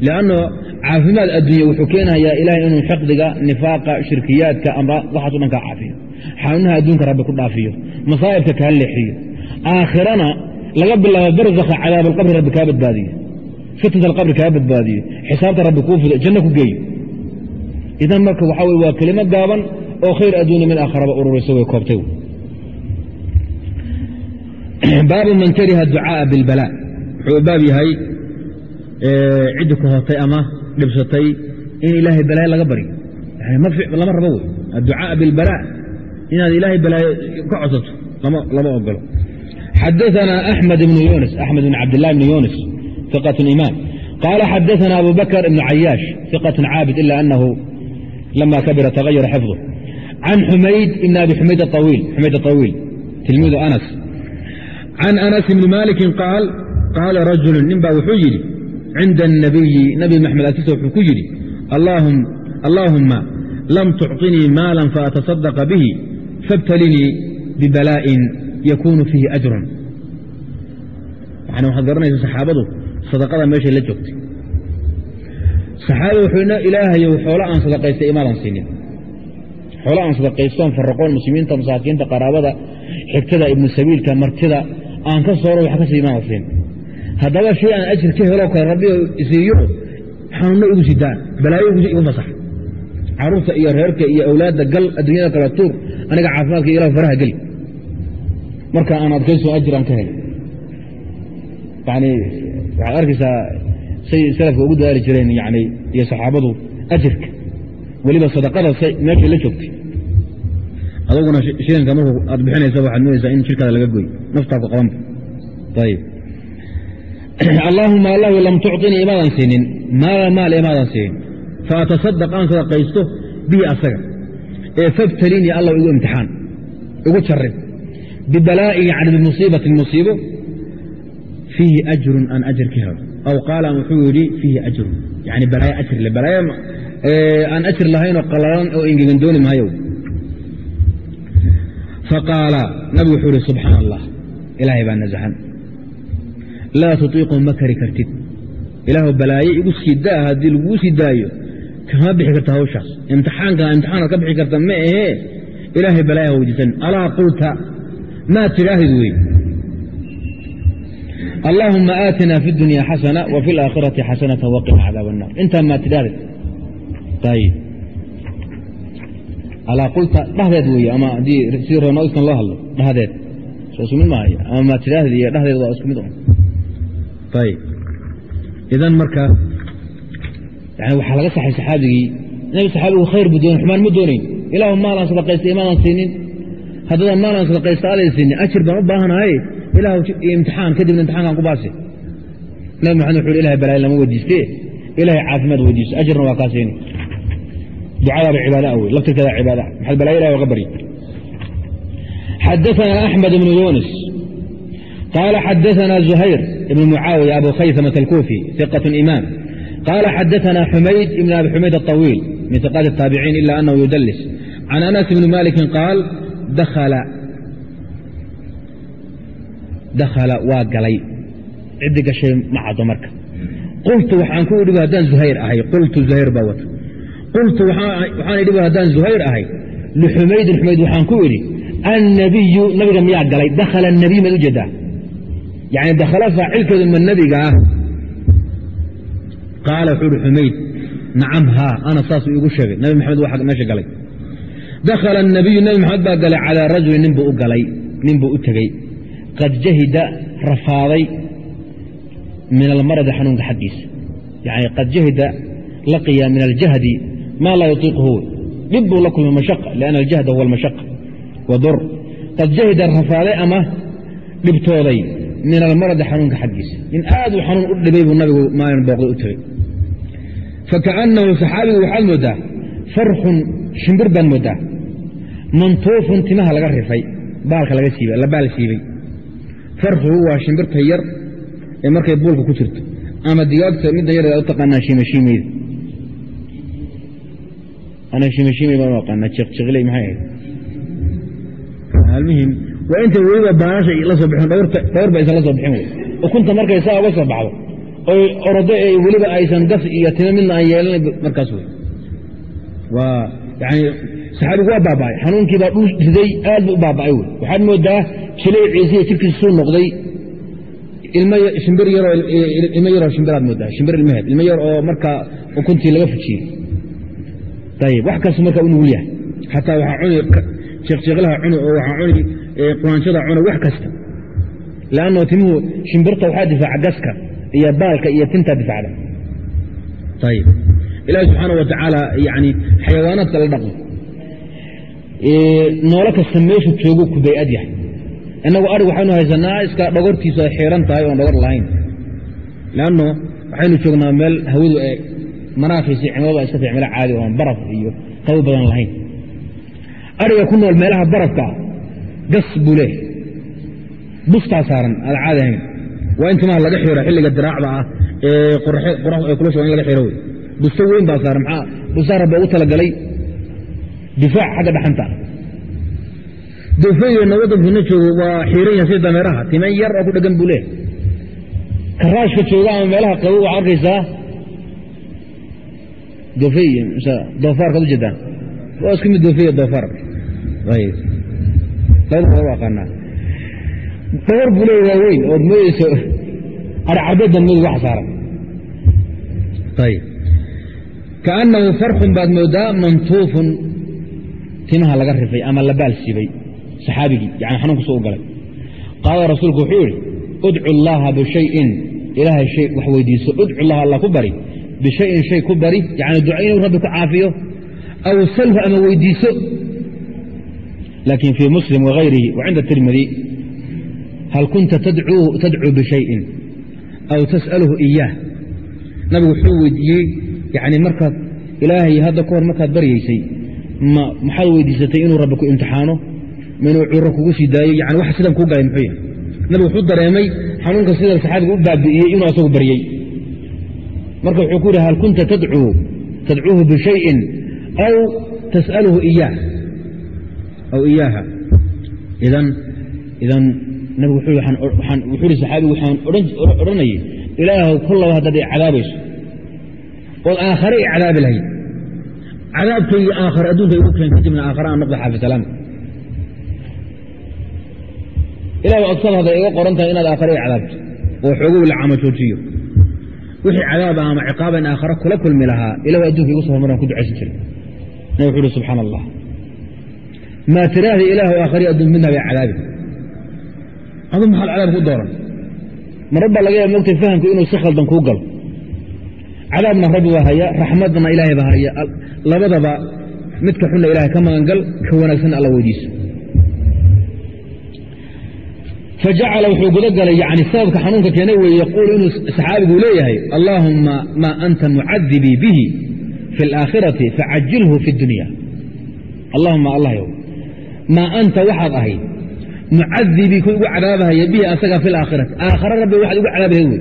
lanno caafimaad addunya wuxuu keenayaa ilahay inuu xaqdiga nifaaqa shirkiyaadka ama waxaaso dhan kaa caafiyo xanuunaha adduunka rabbi ku dhaafiyo masaa'ibka kaa leexiyo aakhirana laga bilaabo barzakha cadaab alqabri rabbi kaa badbaadiyo fitnat alqabri kaa badbaadiyo xisaabta rabbi kuu fido janno ku geeyo. Idan marka waxaa weye waa kelimo gaaban oo khayr adduunya mid aakharaba ururaysa way koobtay. [CLEARS THROAT] Baabu man kariha ducaaءa bilbalaa wuxuu baab yahay ciddi ku hotay ama dhibsatay in ilaahay balaayo laga baryo lama rabo wey. Adducaaءa bilbalaa inaad ilaahay balaayo ka codsato lama ogolo xadaثna أحmed بن yunis أحmed بن cabdالlah بن yunis ثiqة imaam qala xadaثna abu bakr ibn cayaaش ثiqة caabid ila أnahu lama kabira تغayara xifظه can xumayd ibn abi xumayd aطawiil tilmiidu anas can anas bni maliki qaal qaala rajulu nin baa wuxuu yidhi cinda الnabiyi nabi maxamed agtiisa wuxuu ku yidhi allaahuma lam tucطinii maalan faataصadaqa bihi faاbtalinii bibalaa'in yakunu fiihi ajrun. Waxaad garanaysa saxaabadu sadaqada meeshay la joogtay. Saxaabi wuxuu ilaahayow xoolo aan sadaqaystay imaadan siinin. Xoolo aan sadaqaystoon faraqoon muslimiinta masaakiinta qaraabada xigtada ibnu sabiilka martida aan ka sooro wax ka sii imaada siin. Haddaba shay aan ajir ka helo kale rabbi isiiyo xanuunno igu sidaa balaayo igu fasax. Caruurta iyo reerka iyo awlaadda gal adduunyada kala tuur aniga caafimaadka ilah faraha geli marka aan adkayso ajir aan ka helay yani waxaad arkaysaa say salafka ugu dadaali jireen yani iyo saxaabadu ajirka. Weliba sadaqada meeshay la joogtay. Aduguna shilinka marku aad bixinaysa waxaad moodaysaa in shirkaada laga goy naftaa ku qabanba ayib [CLEARS THROAT] allaahuma allahu lam tucطinii imaadan siinin. Maala maal imaadan siinin. Faatasadaq aan sadaqaysto bihi asaga. Ee fabtalinii allah igu imtixaan. Igu jarib bibalaa'i yani bimusiibatin musiibo fiihi ajrun aan ajar helo aw qaala wuxuu yidhi fiihi ajrun yani balaayo ajr le balaayo aan ajir lahayn oo qalalan oo engegan dooni maayo faqaala nabigu wuxuu ihi subxaan allah ilaahay baa nasahan laa tutiiqu ma kari kartid ilaahw balaaye igu sii daa haddii laguu sii daayo kama bixi karta hawshaas imtixaanka imtixaanaad ka bixi karta ma ahee ilaahay balaaya weydiisan alaa qulta maa tidhaahid wey allaahuma aatina fi اdunya xasana wa fi اlaakhirati xasanata waqina cadaab الnar intaa maa tidhaahid ayib alaa qulta dhahdeed wey ama haddii si ronoiskan loo hadlo dhahdeed soo isku mid maahay ama maa tidhaahid iyo dhahdeed waa isku mid un ayib idan marka yani waxaa laga saxay saxaabigii nabi saxaabigu khayr buu doonay xumaan ma doonayn ilaahu maalaan sadaqaysta imaadan siinin haddadaan maalaan sadaqaysta aadan siinin ajir baan u baahanahay ilaahu imtixaan kadibna imtixaankaan ku baasi nabi maxamed wuxu ilahay balaayo lama weydiiste ilahay caafimaad weydiiso ajirna waa kaa siini ducadaaba cibaada wey laftirkeeda cibaada maxaad balaayo ilahi oga baryi xadaثana axmed ibnu yunis qaala xadaثana zuhayr ibn mucaawiya abu khaysamة alkufi iqaة imaam qaala xadaثana xumayd ibn abi xumayd aطawiil min iqaati الtaabiciin ila anahu yudalis can anas bni maliki qaal dakhala waa galay ciddi gashay ma caddo marka qultu waxaan ku idhi haddaan zuhayr ahay qultu zuhayr baa wata qultu waxaan idhi haddaan zuhayr ahay lixumaydin xumayd waxaan ku idhi annabiyu nabiga miyaa galay dakhala anabiy maad u jeedaa yani dakhala faacilkeedu ma nebiga ah qaala wuxuu ihi xumayd nacam haa ana saasuu iigu sheegay nabi maxamed waa meesha galay dakhala anabiyu nebi maxamed baa galay calaa rajuli ninbuu u galay ninbuu u tegey qad jahida rafaaday min almaradi xanuunka xaggiisa yani qad jahida laqiya min aljahdi maa laa yutiiquhu dhib buu la kulmay mashaqa lianna aljahda huwa almashaqa wadur qad jahida rafaaday ama dhibtooday min almaradi xanuunka xaggiisa in aad uu xanuun u dhibay buu nabigu maalin booqday u tegey fakaannahu saxaabigu waxaad mooddaa farxun shimbir baad mooddaa mantuufun timaha laga rifay baalka la baal siibay. Farxuhu waa shimbirta yar ee markay buulka ku jirto. Ama digaagta midda yar u taqaanaa shimashiimeyda ana shimashiimey baan u aqaanaa jiqjiqley maxay ahayd? Almuhim waa intay weliba baalasha la soo bixin dhowr ba aysan la soo bixin wey ukunta markay saa uga soo baxdo oy orodo ee weliba aysan gas iyo timo midna aan yeelan markaas wey saxaabigu waa baaba'ay. Xanuunkii baa dhul riday aad bu u baaba'ay wey. Waxaad moodaa jilayciisiiyo jirkiisa suu noqday. Ilmo yaroo shimbiraad moodaa shimbir ilmaheed ilmo yar oo markaa ukuntii laga fujiyey. Ayib wax kasta markaa u nugul yahay. Xataa waxaa cuni jiqjiqlaha cuni oo waxaa cuni quraanshada cuna wax kasta. Leanno timuhu shimbirta waxaa difaaca gaska iyo baalka iyo tintaa difaacda ayib ilaahi subxaana wa tacaala yani xayawaanaadka la dhaqmo noolo kasta meeshu joogu ku bay-ad yahay. Innagu arig waxaynu haysanaa iska dhogortiisu ay xiiran tahay oon dhogor lahayn. Leanno waxaynu joognaa meel hawadu ee manaafiisi cimiladu ay iska tahay cimilo caadi oon baraf iyo qabo badan lahayn. Ariga ku nool meelaha barafkaa gas buu leeh bustaa saaran aada caadi ahayn. Waa in timaha laga xiro xilliga diraacda ah ee qorax ay kula shugan in laga xiro wey busto weyn baa saaran maxaa? Bustaa rabba ugu talagalay difaac xagga dhaxanta. Doofeyna waddankuna joogo waa xiiran yahay sida dameeraha. Timan yar oo ku dhegan buu leeh karaashka jooga ama meelaha qabo waxaa arkaysaa. Doofey doofaarkaad u jeedaan. Waa isku mid doofey doofaar. Labada u aqaanaa dhowr buu leey waa weyn ood moodeyso [LAUGHS] arcarbeeddan moodi wax saaran. Ayib kaannahu farxun baad moodaa mantuufun timaha laga rifay ama la baal siibay saxaabigii yani xanuunkusu u galay qaala rasuulku wuxuu yidhi udcu llaaha bishayin ilaahay shay wax weydiiso udcu llaha alla ku bari bishayin shay ku bari yani duca inuu rabbi ku caafiyo aw salhu ama weydiiso laakiin fii muslim wagayrihi wa cinda tirmidi hal kunta tadcuu bishayin aw tas'aluhu iyaah nabigu wuxuu weydiiyey yani markaad ilaahay hadda ka hor markaad baryaysay ma maxaad weydiisatay inuu rabbi ku imtixaano? Ma inuu curo kugu sii daayo? Yani wax sidan kuu galay muxuu yahay. Nabigu wuxuu dareemay xanuunka sida saxaabiga u baabi'iyey inuu asagu baryey. Marka wuxuu ku yidhi hal kunta tadcuu? Tadcuuhu bishayin aw tas'aluhu iyaah aw iyaaha idan idan nabigu wuxuu yihi saxaabigu waxaan odhanayay ilaahw kollaba haddaad i cadaabayso ood aakhare i cadaabi lahayd cadaabkaygi aakhare adduunka igu keen kadibna aakhare aan noqda xaafisalaam ilah odsad hadday iga qoran tahay inaad aakhare i cadaabto oo xoogow la cama joojiyo. Wixii cadaaba ama ciqaaban aakhare kula kulmi lahaa ilahu adduunka igu soo hormaraan ku ducaysan jiray. Nabig wuxu uhi subxaana allah maa tiraahda ilaahu aakhari adduun midna bay cadaabi adu maxaad cadaab ku dooran? Marar baa laga yaaba mogtay fahamku inuu si khaldan kuu galo cadaabna rabbi baa haya raxmadna ilaahay baa haya. Labadaba midka xunna ilahay ka magangal ka wanaagsanna alla weydiiso. Fajacala wuxuu guda galay yani sababka xanuunka keenay weeye yaquulu inuu saxaabigu leeyahay allaahumma maa anta mucadibii bihi fi alaakhirati facajilhu fi اdunya allahuma allahyow maa anta waxaad ahayd mucadibii ku igu cadaabahaya bihi asaga fi alaakhirati aakhare rabbi waxaad igu cadaabahay wey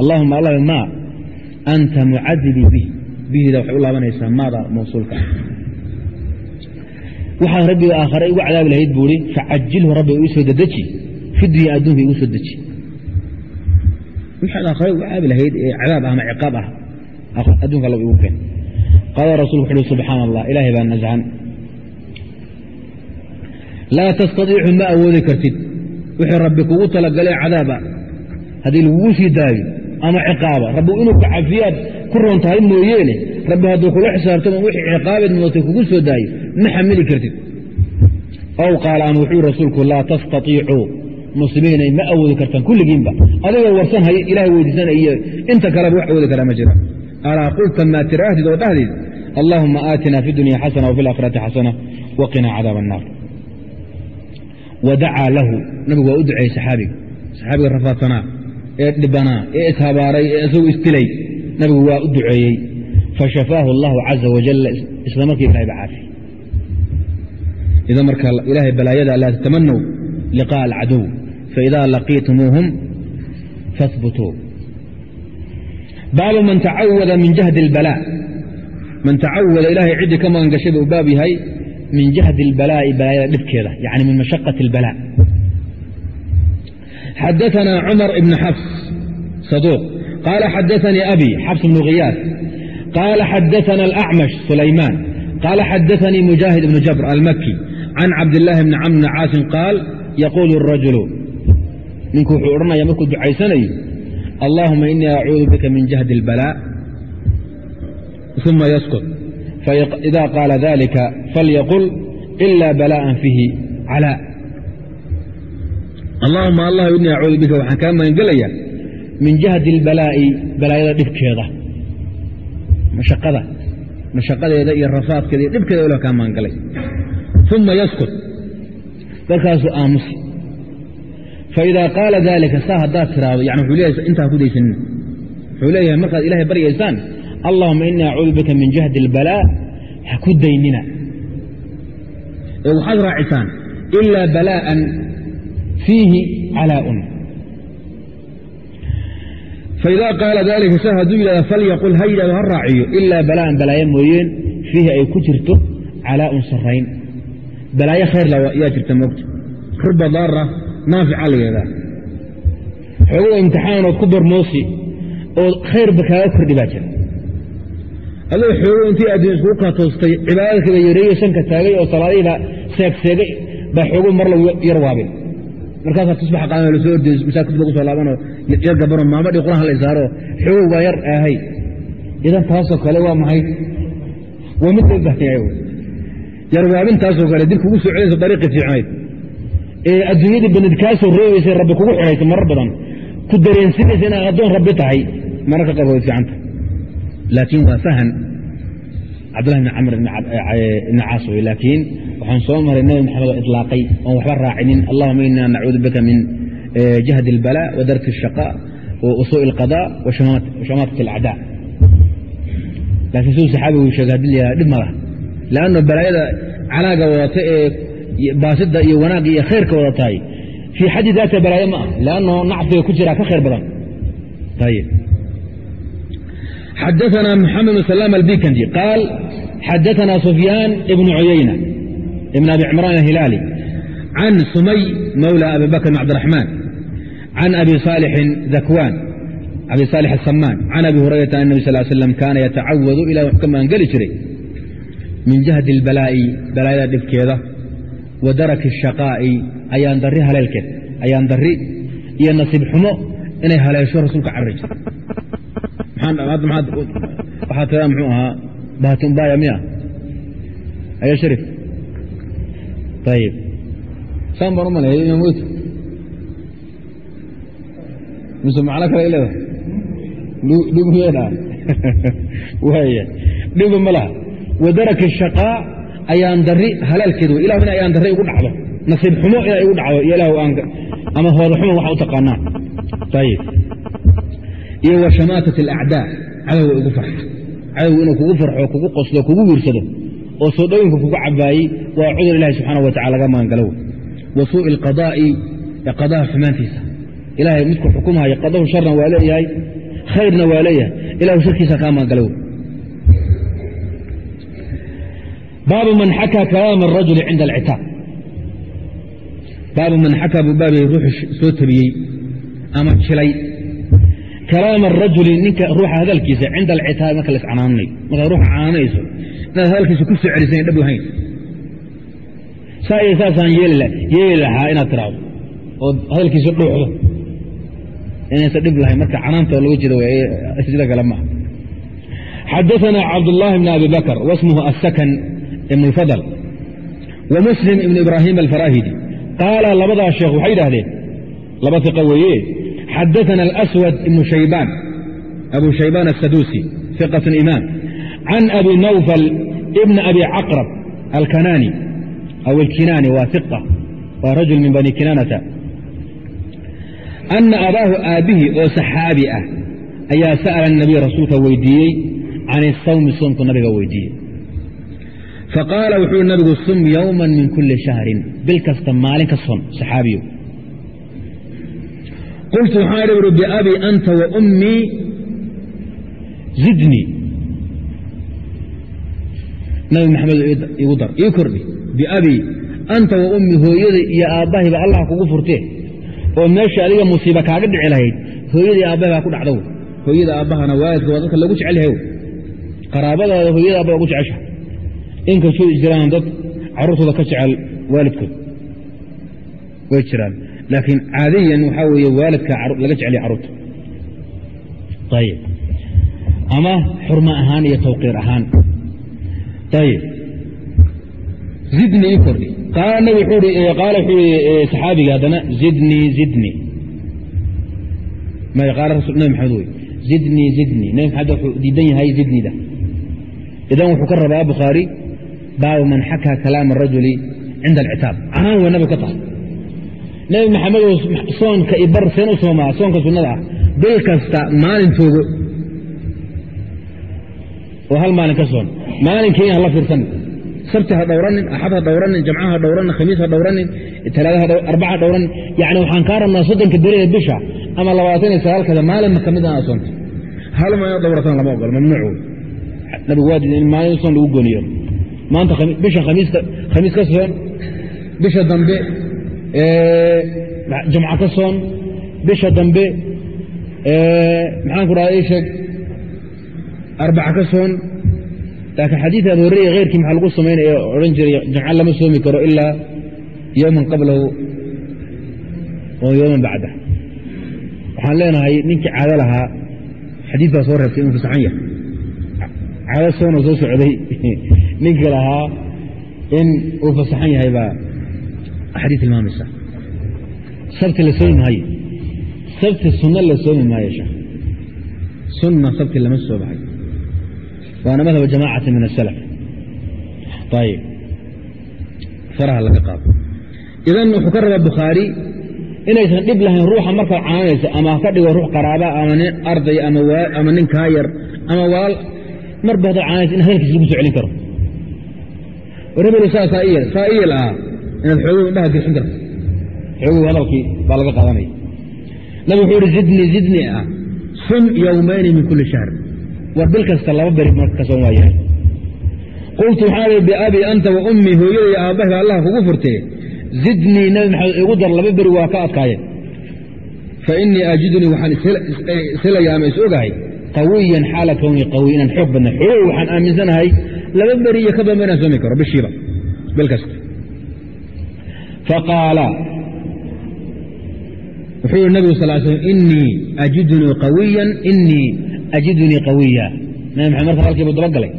allahuma allah ma anta mucadibii bihi bihida waxay u laabanaysaa maada mawsuulka. Waxaad rabbiga aakhare igu cadaabi lahayd buu i facajilhu rabbi igu soo dedeji fi dunya adduunka igu soo deji waxaad aakhare igu cadaabi lahayd ee cadaab ah ama ciqaab ah adduunka alla igu keen. Qaala rasulku wuxu uhi subxaana allah ilaahay baa nascan laa tastaiicu ma awoodi kartid. Wixii rabbi kugu talagalay cadaaba haddii lagugu sii daayo ama ciqaaba. Rabbi inuu ka cafiyaad ku roon tahay mooyeene. Rabbi hadduu kula xisaabtamo wixii ciqaabeed mudatay kugu soo daayo ma xamili kartid. Ow qaala ama wuxuu rasuulku laa tastaiicuu muslimiinay ma awoodi kartaan kulligiinba. Adigoo warsan haya ilahay weydiisana iyo inta kaleba wax awoodi karaa ma jira. Alaa qulta maa tiraahdid oo dhahdid? Allaahuma aatina fi dunya xasana wafi alaakhirati xasana waqinaa cadaab annaar. Wadacaa lahu nabigu waa u duceeyey saxaabiga. Saxaabiga rafaadsanaa ee dhibanaa ee ishabaaray ee isagu istilay nabigu waa u duceeyey fashafaahu allahu caza wajalla isla markii ilahay ba caafiye idan marka ilaahay balaayada laa tatamanaw liqaa'a alcadow faidaa laqiitumuuhum fahbutuu baabu man tacawada min jahdi اlbalaa man tacawada ilahay ciddii ka magan gashay buu baab yahay min jahdi اlbalaa'i balaayada dhibkeeda yani min mashaqaةi اlbalaa xadaثna cumar ibn xafs saduuq qaala xadaثanii abi xafs bnu khiyaas qaala xadaثna alأcmash sulaymaan qaala xadaثanii mujaahid ibnu jabr almaki can cabdillaahi bni camr bni caasim qaal yaquulu الrajulu ninku wuxuu odhanaya markuu ducaysanayo allahuma inii acuudu bika min jahdi اlbalaa uma yaskut faida qaala dalika falyaqul ila bala'an fiihi calaa allahuma allah inii acuudu bika waxaan kaa magangelayaa min jahdi اlbalaa'i balaayada dhibkeeda mashaqada mashaqadeeda iyo rafaadkeeda iyo dhibkeeda ila kaa magangalay uma yaskut markaasuu aamusi faida qaala dalika saa haddaad tiraado yani wuxuu leeyahay intaa ku daysanin wuxuu leeyahay markaad ilahay baryaysaan allahuma inii acuudu bika min jahdi اlbalaa ha ku daynina. Ee waxaad raacisaan ilaa balaa'an fiihi calaaun faida qaala dalika saa hadduu yidhahda falyaqul ha yidhahdo ha raaciyo ilaa balaa'an balaayo mooyeen fiihi ay ku jirto calaaun sarrayn. Balaayo khayr yaa jirta moogta ruba daara naafica la yidhahdaa. Xoogow imtixaanood ku barmoosi oo khayrba kaaga kordhi baa jira. Adoo xoogow intii adduun iskugu kaatoostay cibaadadkiiba yareeye shanka taagay oo salaadihiiba seegseegay baa xoogow mar lagu yar waabin markaasaa tusbaxa qaadan la soo orday masaakid ba ku soo laabanoo yar gabanoo maamadhii qurahan la isaaro xoogow baa yar ahay idan taasoo kale waa maxay? Waa mid loo yahay yarwaabintaasoo kale dib kugu soo celinaysa dariiqii fiicnayd. Ee adduunyadii banid kaa soo rabbi kugu xidhaysa marar badan. Ku dareensinaysa inaad addoon rabbi tahay mararka qaar way fiicanta. Laakiin waa fahan cabdullahi bn camr ibni caas wey laakiin waxaan soo maray nebi maxamed oo idlaaqay oon waxba raacinin allahuma ina nacuudu bika min jahdi اlbalaa wa darki الshaqaa wa usuuءi اlqadaa wa shamaatat اlacdaa laakiin siduu saxaabigu sheegay hadii la dhib ma laha lanno balaayada calaaga wadata ee baasida iyo wanaagga iyo khayrka wada tahay fii xaddi daata balaayo ma ah lanno nacfiga ku jiraa ka khayr badan ayb xadaana mxamed bn salaam albikandi qaal xadaana sufyaan ibnu cuyayna ibn abi cimraan ahilaali can sumay mawla abi bakr bn cabdiraxmaan can abi saalixin dakwaan abi saalix asamaan can abi hurayrata an nabi sal slam kaana yatacawadu ilah wax ka magangeli jiray min jahdi albalaa'i balaayada dhibkeeda wa daraki ashaqaa'i ayaan darri haleelkeed ayaan darri iyo nasiib xumo inay haleesho rasuulka carari jira waxaa tiraa muxuu ahaa bahatunbaya miya? Aya sharif? Ayib saan baan u maleeyay imaam weytu mise macno kale leedahay? Dhibyeedha [LAUGHS] waaya dhiba ma laha. Wadaraki shaqaa ayaan dari halaalkeed wey ilahu in ayaan darri igu dhacdo. Nasiib xumo inay igu dhacdo iyo ilahu aan ama hooda xumo waxa u taqaanaa. Ayib iyo wa shamaatat alacdaa cadowga igu farxa. Cadowga inuu kugu farxo kugu qoslo kugu wiirsado oo soo dhowinka kugu cabaayey waa cudur ilahi subxaana wa tacala laga magangalow wa suuءi اlqadaa'i qadaha xumaantiisa. Ilaahay midku xukumhayo qadahu sharna waa leeyahay khayrna waa leeyahay. Ilahu sharkiisa kaa magangalow baabu man xakaa kalaama arajuli cinda alcitaaq baabu man xakaa buu baabay ruuxu soo tabiyey ama jilay kalaama arajuli ninka ruuxa hadalkiisa cinda alcitaabi marka laiscanaaninayo markaad ruuxa canaanayso inaad hadalkiisa ku soo celisan dhab wahayn saay saasaan yeeli lahaa inaad tiraado ood hadalkiisa dhuuxdo. Inaysan dhib lahayn marka canaanta loga jeeda sida gale maaha xadaanaa cabdullaahi bn abi bakr wasmuhu asakan ibn اlfadl wa muslim ibn ibraahim alfarahidi. Qaala labadaa sheekh waxay yidhaahdeen laba iqa weeye xadaana aswad ibnu shaybaan abu shaybaan asaduusi iqat imaam can abi nawfal ibni abi caqrab alkanaani aw ilkinaani waa iqa waa rajul min bani kinaanata ana abaahu aabbihii oo saxaabi ah ayaa sa'ala nabiy rasuulka weydiiyey can isawmi soomku nabiga weydiiyey faqaala wuxuu nabigu sum yowma min kuli shahrin bil kasta maalin ka son saxaabiyo qultu waxaan idhi uri biabi anta wa ummii zidnii nabi maxamed igu dar ii kordhi biabi anta wa ummii hooyadai iyo aabbahayba allah kugu furtee oo meesha adiga musiiba kaaga dhici lahayd hooyadii baa ku dhacdow hooyada aabbahana waalidka waa dadka lagu jecel yahay qaraabadaada hooyada aabbaha ugu jecesha inkastoo jiraan dad carruurtooda ka jecel waalidkood way jiraan laakiin caadiyan waxaa weeye waalidka laga jeceliya carruurta ayib ama xurmo ahaan iyo tawqiir ahaan. Ayib zidni ii kordhi. Qaala wuxuu i saxaabiga haddana zidnii zidnii. Qaala nabi maxamed wey zidnii zidnii. Nabi maxamed wuxuu diidan yahay zidnida. Idan wuxuu ka rabaa bukhaari baabu man xakaa kalaama arajuli cinda alcitaab. Canaan wey nabigu ka tahay nebi maxamedow soonka ibar seen u soomaa soonka sunnada. Ah bil kasta maalin toogo oo hal maalin ka soon. Maalinkii in hala fiirsanin sabti ha dhowranin axad ha dhowranin jamca ha dhowranin khamiis ha dhowranin talaada arbaca ha dhowranin. Yani waxaan kaa rabnaa soddonka berida bisha ama labaatan iyo sagaalkada maalinma ka mid aan soonto hal maalin dhowratan lama ogolo mamnuuc. Nabigu waa diiday in maalin soon lagu gooniyo. Maanta bisha khamiis ka soon bisha dambe jumca ka soon bisha dambe maxaan ku dhaha ii sheeg arbaca ka soon laakiin xadiid abu horreya keyrkii maxaa lagu samaynaya odhan jiray jumco lama soomi karo ilaa yowman qablahu oo yowman bacda waxaan leenahay ninkii caado lahaa xadiid baa soo reebtay inuu fasaxan yahay. Caado soona soo socday [LAUGHS] ninkii lahaa in uu fasaxan yahay baa axaadiis tilmaamaysa. Sabti la soomi maayo. Sabti sunno la soomi maayo sheekh sunna sabti lama soo baxay. Waana madhaba jamaacati min asalaf ayib faraha laga qaado idan wuxuu ka rabaa bukhaari inaysan dhib lahayn ruuxa markaad caananayso ama ka dhigo ruux qaraaba ama nin arday ama nin kaa yar ama walaal marba haddaad caanayso in hadalkiis lagu soo celin karo. Warabelu saasaa iyel saa iyel ah inaad xoogow indhaha girxin karto xoogow hadalkii baa laga qaadanaya nabig wuxuu ihi zidni zidni ah sum yowmayni min kulli shahr. War bil kasta laba beri marka ka qultu waxaa i biabi anta wa ummii hooyaday aabbahay allah kugu furtee. Zidnii nabi maxamed igu dar laba beri waa ka adkaayeen fa inii ajidunii waxaan isilayaa ama is ogahay qawiyan xaala kownii qawiy inaan xoog badna xoog waxaan aaminsanahay laba beri iyo ka damba inaan soomi karo bishiiba bil kasta faqaala wuxuu yihi nabigu sal slam inii ajidunii qawiyan inii ajidunii qawiya nabi maxamed marka hadalkiibu dabagalay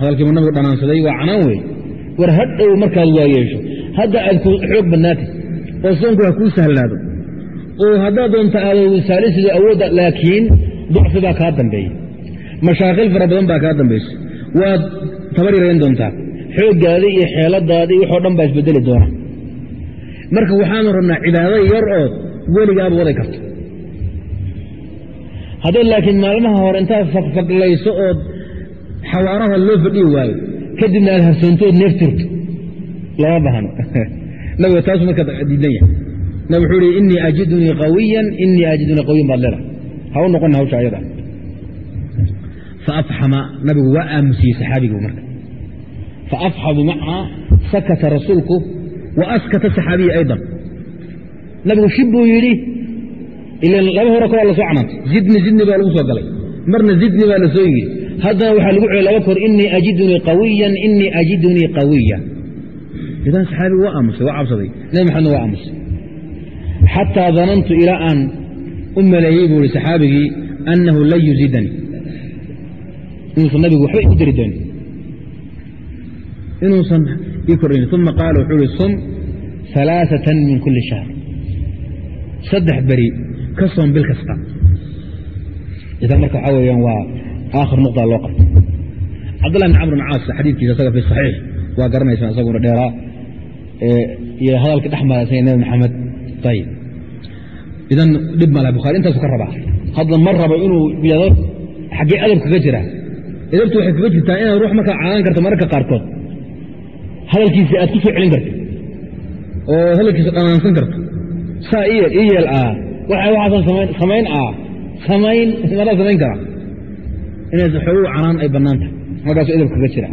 hadalkiibu nabigu dhanaansaday waa canaan wey war hadhow markaad waa yeesho hadda aad xoog badnaatid oo soonku ha kuu sahlaado oo haddaad doonta aado saalisido awoodda laakiin ducfi baa kaa dambeeya mashaakil fara badan baa kaa dambaysa waad tabar yarayn doontaa xooggaadii iyo xeeladaadii waxoo dhan baa isbedeli doona. Marka waxaanu rabnaa cibaado yar ood weligaaba waday karto. Haddayd laakiin maalmaha hore intaad faqfaqlayso ood xawaaraha loo fadhiyi waayo kadibna aad harsoontood neef tirto lama bahno [LAUGHS] nabiga taasu marka diidan yahay. Nabig wuxuu ihi inii ajidunii qawiyan inii ajidunii qawiyan baad leedahay. Ha u noqona hawsha ayada. Faafxama nabigu waa aamusiyey saxaabigu marka faafxa bimacnaa sakata rasuulku wa askata saxaabiyi aydan nabigu shib buu yidhi ilan laba hore koraa la soo canaantay zidni zidni baa lagu soo galay marna zidni baa la yidhi haddana waxaa lagu celiyay laba kor inii ajidunii qawiyan inii ajidunii qawiya idan saxaabigu waa aamusay waa cabsaday nabi maxamedna waa aamusay xataa danantu ilaa aan u maleeyey buu ihi saxaabigii annahu lan yuziidanii inuusan nabigu waxba igu dari doonin inuusan ii kordhayn uma qaala wuxuu ihi sum alaaثatan min kuli shahr. Saddex beri ka soon bil kasta. Idan marka waxaa weeyaan waa aakhir nuqda loo qabtay cabdullah bn camr bn caas xadiidkiisa isaga fi saxiix waa garanaysaan isaguna dheeraa iyo hadalka dhex mara isaga nebi maxamed. Ayib idan dhib male bukhari intaasu ka rabaa. Hadda ma rabo inuu yado xaggee adab kaga jira. Edabtu waxay kaga jirtaa inaad ruux markaa caadan karto mararka qaarkood hadalkiisa aad ku soo celin karto oo hadalkiisa dhanaansan karto. Saa iyeel iyeel ah waxaasan samayn ah samayn madaa samayn kara inays xoogu canaan ay bannaan tahay. Markaasu edab kaga jira.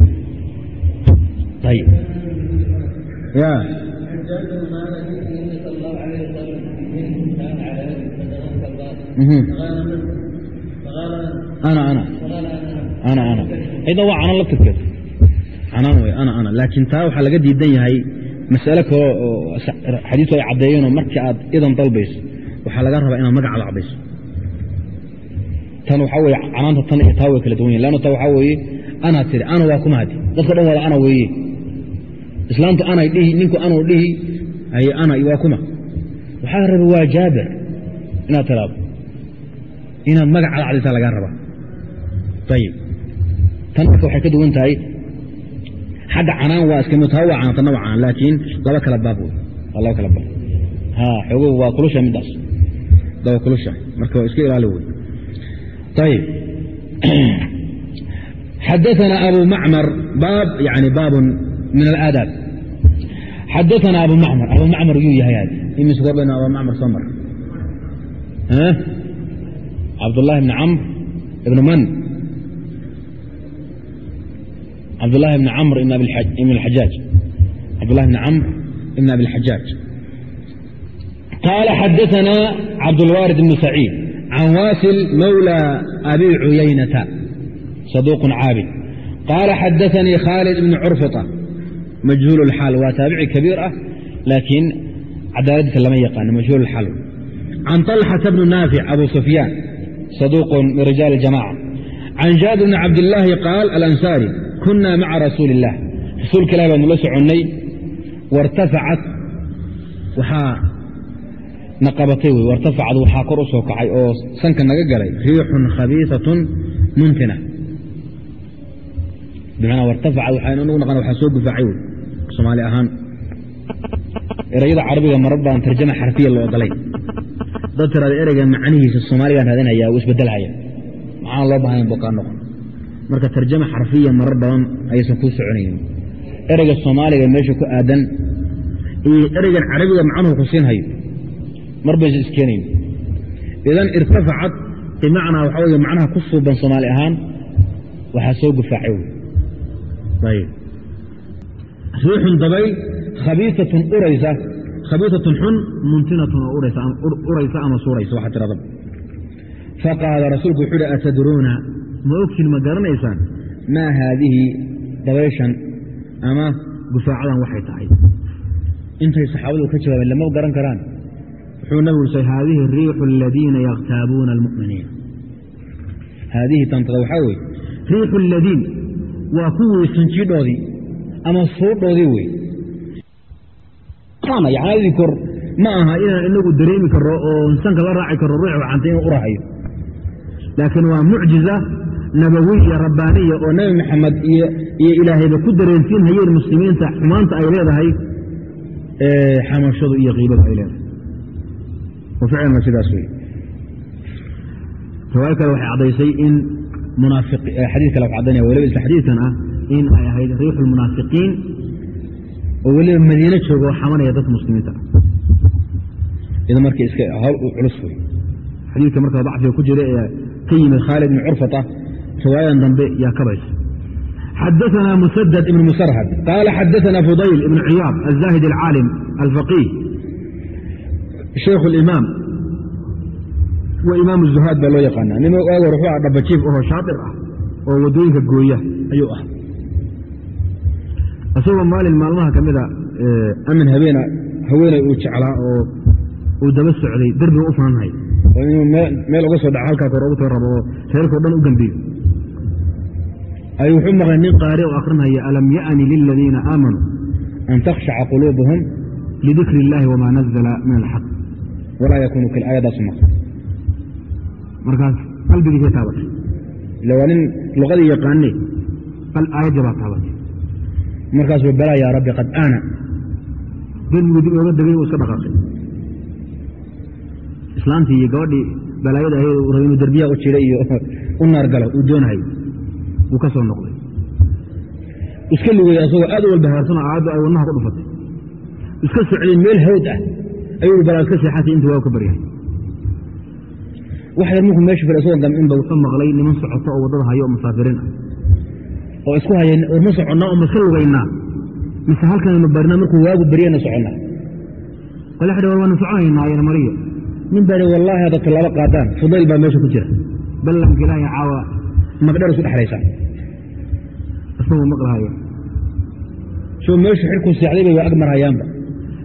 Ayib ya. Ana ana. Ana ana. Ayda waa canaan laftirkeeda canaan wey ana ana. Laakiin taa waxaa laga diidan yahay mas'ale kale oo xadiistu ay caddeeyeenoo markii aad idan dalbayso waxaa laga rabaa inaad magacaada caddayso tan waxaa weye canaanta tan iyo taa way kala duwan yahin leanna ta waxaa weeye anaa tiri ana waa kuma hadi dadka dhan wada ana weeye. Islaamtu anay dhihi ninku anuu dhihi haye ana waa kuma. Waxaa raba waa jaabir inaad tiraado inaad magacaada caddaysaa lagaa rabaa. Ayib tan marka waxay ka duwan tahay xagga canaan waa iska mid taa waa canaan tanna waa canaan laakiin laba kala baab wey waa laba kala baab. Ha xoogo waa kulusha middaas daba kulusha marka iska ilaali wey ayib xadaثna [CLEARS THROAT] abu macmar baab yani baab min alaadaab. Xadaثna abu macmar abu macmar yuu yahay ad imis goor baynu abu macmar soo mar. Cabdullahi bni camr ibn man cabdالlahi bn camr ibn اxajaaj cabdالlahi bn camr ibn abi اlxajaaj qaala xadaثana cabdاlwaarid bn saciid can waasil mawlى abi cuyaynata saduuq caabid qaala xadaثanii khaalid bn curfita majhuul اlxaal waa taabici kabiir ah laakiin cadaaladiisa lama yaqaano majhuul اlxaal can طalxata bn naafic abu sufyaan saduuq min rijaal اjamaca can jaabir bni cabdillaahi qaal alansaari kunaa maca rasuuli illaah rasuulka ilahi baanu la soconnay. Wartafacat waxaa na qabatay wey wartafacad waxaa kor u soo kacay oo sanka naga galay. Riixun khabiisatun muntina. Bimacnaa wartafacad waxaynu nagu naqan waxaa soo gufaacay wey soomaali ahaan. Erayada carabiga marar baan tarjama xarfiya loo ogolay dad tiraada ereyga macnihiisa soomaaligaan raadinaya uu isbedelhaya macaan loo bahayn buu noqon marka tarjama xarfiya marar badan ayaysan kuu soconaynin ereyga soomaaliga meesha ku aadan iyo ereygan carabiga macnuhu ku siinhayo mar baysa iskeenayn idan irtafacad bimacnaa waxaa wey macnaha ku suuban soomaali ahaan waxaa soo gufaacay wey riixun dabayl khabiisatun uraysa khabiisatun xun muntinatun oo uraysa ama suuraysa waxaa tiradaba faqaala rasuulku wuxuu uhi atadruuna ma ogtiin ma garanaysaan? Maa haadihi dabayshan ama gufaacadan waxay tahay. Intay saxaabadu ka jawaabeen lama garan karaan. Wuxuu nabigu say haadihi riixu aladiina yakhtaabuuna almu'miniin. Haadihi tantada waxaa weye riixu aladiin waa kuwii sanjiidhoodii ama suudhoodii wey yacnadii kor ma aha inaan inagu dareemi karo oo sanka la raaci karo ruux waxantay inuu urahayo laakiin waa mucjiza nabawiya rabbaaniya oo nebi maxamed iyo ilaahayba ku dareensiin hayeen muslimiinta xumaanta ay leedahay xamashadu iyo kiibadu ay leedahay. Ficilna sidaas wey riwaayo kale waxay caddaysay in xadii kale wa caddaynaya waliba isla xadiidkan ah in ay ahayd riixu lmunaafiqiin oo weliba madiine jooga oo xamanaya dadka muslimiinta. Ah marka iska hawl culus wey xadiidka marka dacfiga ku jira ee ka yimid khaalid ibn curfata riwaayadan dambe yaa kabaysa xadaثna musadد ibn musarhad qaala xadaثna fudayl ibn ciyaad الزاhid الcaalim alfaqih shaykh اlimaam wa imaam الzuhaad baa loo yaqaana nim aag hor wuxuu ah dhabajiif ahoo shaaطir ah oo waddooyinka gooya ayuu ah isagoo maalin maalmaha ka mida amin habeena haweeney uu jeclaa oo uu daba socday derbiga u faanhay oo inuu meel uga soo dhaco halkaa kor ugu taga rabo oo reerkao dhan u gembiyo ay wuxuu maqlay nin qaari oo akhrinaya alam ya'ni liladiina aamanuu an takhshaca quluubuhum lidikri اllahi wama nazla min alxaq walaa yakunu kil aayadaasu maql markaas qalbigiisay taabatay? Ila waa nin luqadii yaqaane aayadda baa taabatay. Markaasuu balaa yaa rabbi qad aana. Derbigu dib ooga degay uu iska dhaqaaqay. Islaantii iyo gabadhii balaayada uu rabay inuu derbiyaha u jira iyo [LAUGHS] u naargalo uu doonahay wuu ka soo noqday. Iska lugay asagoo aad u walbahaarsanoo aayaddu ay wadnaha ku dhufatay. Iska socday meel hawd ah ayuu balaa iska seexatay intuu waa ka baryahay. Wax yar markuu meesha fira isagoo gamcinba wuxuu maqlay niman socoto oo waddada hayo oo musaafiriin ah. Oo isku hayeen war ma soconnaa oo ma iska lugaynaa. Mise halkanaynu barnaa markuu waagu baryana soconnaa qole xidhi war waanu soconaynaa ayana mariyo. Nin baa wallaahi haddaad tallaabo qaadaan. Fudayl baa meesha ku jira. Ballanka ilaahay caawa magdheer isu dhexlaysaa isagoo maqlahayo soo meeshu xilkuu seexday bay ag marhayaanba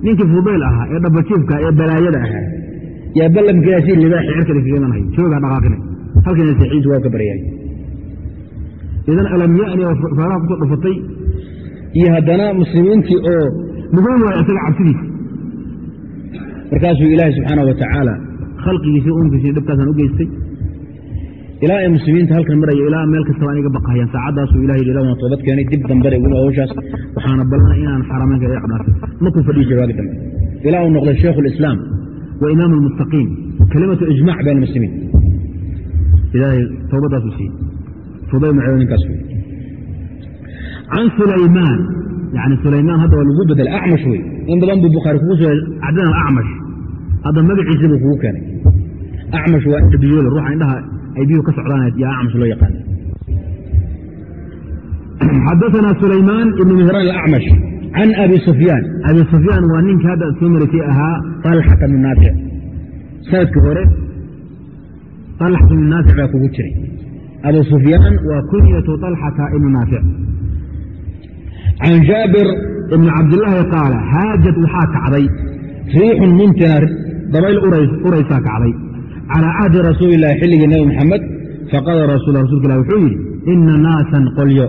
ninkii fudayl ahaa ee dhabajiifka ee balaayada ahaa yaa ballamka ilahay si libaaxi cirka kaga imanhay joogaa dhaqaaqine halkana seexiintu waa ka baryahay idan alam yani oo faaraha ku soo dhufatay iyo haddana muslimiintii oo mugan waayo isaga cabsidiisa. Markaasuu ilaahay subxaana wa tacaala khalqigiisii uunkiisii dhibkaasaan u geystay ilaa ay muslimiinta halkan maraya ilaa meel kastaba aniga baqahayaan saacaddaasuu ilah yidhi waan toobad keenay dib dambare weli hawshaas waxaana ballanay inaan xarameynka i dhaafin markuu fadhiyi jira waagi dambe ilaa uu noqday shaykhu lislaam wa imaam almuttaqiin kalimatu ijmac bayn almuslimiin ilaahay toobaddaasuu siiyey. Fudayl maceedo ninkaas. Wey can sulaymaan yani sulaymaan hadda waa lagu bedel acmash wey in badan buu bukhaari kugu soo caddan alacmash hadda magaciisa buu kugu keenay. Acmash waa indha biyoole ruuxa indhaha ay biyuhu ka socdaanay yaa acmash loo yaqaana xadaanaa sulaymaan ibnu mihraan alacmash can abi sufyaan abi sufyaan waa ninka hadda ad soo marisay ahaa talxata min naafic sannadkii hore alxata ibnu naafic baa kugu jiray abu sufyaan waa kunyatu alxata ibnu naafic can jaabir ibni cabdilaahi qaala haajad waxaa kacday riixun mumtinar dabayl uraysaa kacday calaa cahdi rasuuli illahi xilligii nebi maxamed faqala rasul rasulka ilah wuxuu yidhi ina naasan qolyo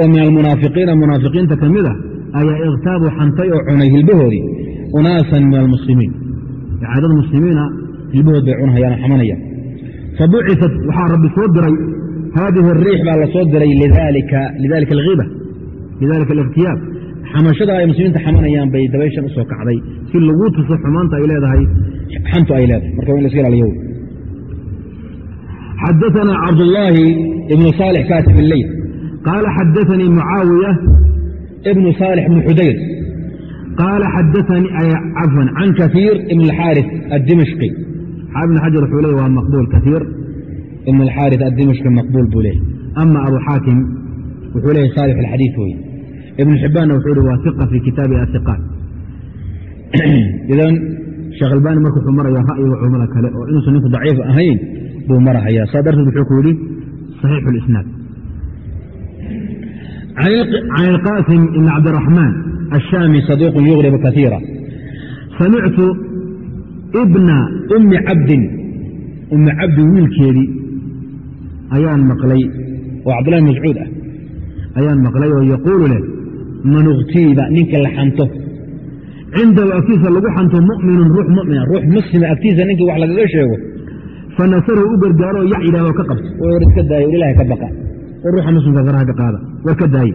oo min almunaafiqiina munaafiqiinta ka mid ah ayaa ikhtaabuu xantay oo cunay hilbahoodii unaasan min almuslimiin yani dad muslimiina hilbahood bay cunhayaan oo xamanayaan fabuciat waxaa rabbi soo diray haadihi ariix baa la soo diray lidalika alhiiba lidalika alikhtiyaab xamashada ay muslimiinta xamanayaan bay dabayshan u soo kacday. Si lagu tuso xumaanta ay leedahay xantu ay leedahay. Marka wa in laska ilaaliyo. Xadaana cabdulaahi ibnu saalix kaasim illeyl qaala xadaanii mucaawiya ibnu saalix bnu xudayr. Qaala xadaanii cafwan can kaiir ibn alxaaris addimashqi ibn xajar wuxuu leey waa maqbuul kaiir ibn alxaaris addimashqi maqbuul buu leey ama abu xaakim wuxuu leeya saalix alxadiid weye ibn xibbaanna wuxuu hi waa iqa fii kitaabi aiqaat [CLEARS THROAT] idan sheekh albaani marka wuxuu maraya ra'yiga culamada kale oo inuusan ninku daciif ahayn buu marahaya saa darteed wuxuu ku yidhi saxiixu اlisnaad can ilqaasim ibn cabdiraxmaan ashaami saduuqun yugrib kaiira samictu ibna ummi cabdin. Ummi cabdin wiilkeedii ayaan maqlay oo cabdullahi mascuud ah ayaan maqlay oo yaquulu leh man ukhtiiba ninka la xanto. Cindahu agtiisa lagu xanto mu'minun ruux mumina ruux muslima agtiisa ninkii wax lagaga sheego. Fanasarahu u gargaaro yac yidhahdo ka qabta war iska daayo ilahay ka baqa. War ruuxa muslimka faraha ka qaada. War ka daaye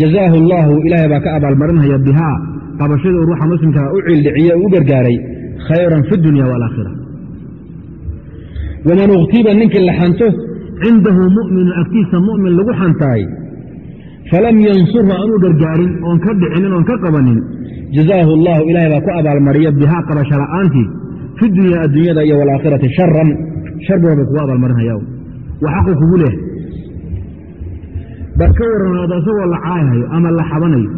jazaahu allaahu ilaahay baa ka abaalmarinhaya bihaa. Qabashadii uu ruuxa muslimkaa u cildhiciye u gargaaray khayran fi dunya waalaakhira waman ukhtiba ninkii la xanto cindahu mu'minun agtiisa mu'min lagu xantaay falam yansurhu aanuu gargaarin oon ka dhicinin oon ka qabanin jazaahu allahu ilahay baa ku abaalmariya bihaa qabasho la'aantii fi dunya addunyada iyo waalaakhirati sharan shar buu kugu abaalmarinhaya waa xaqu kugu leehay bal ka warranaado isagoo la caayahayo ama la xabanayo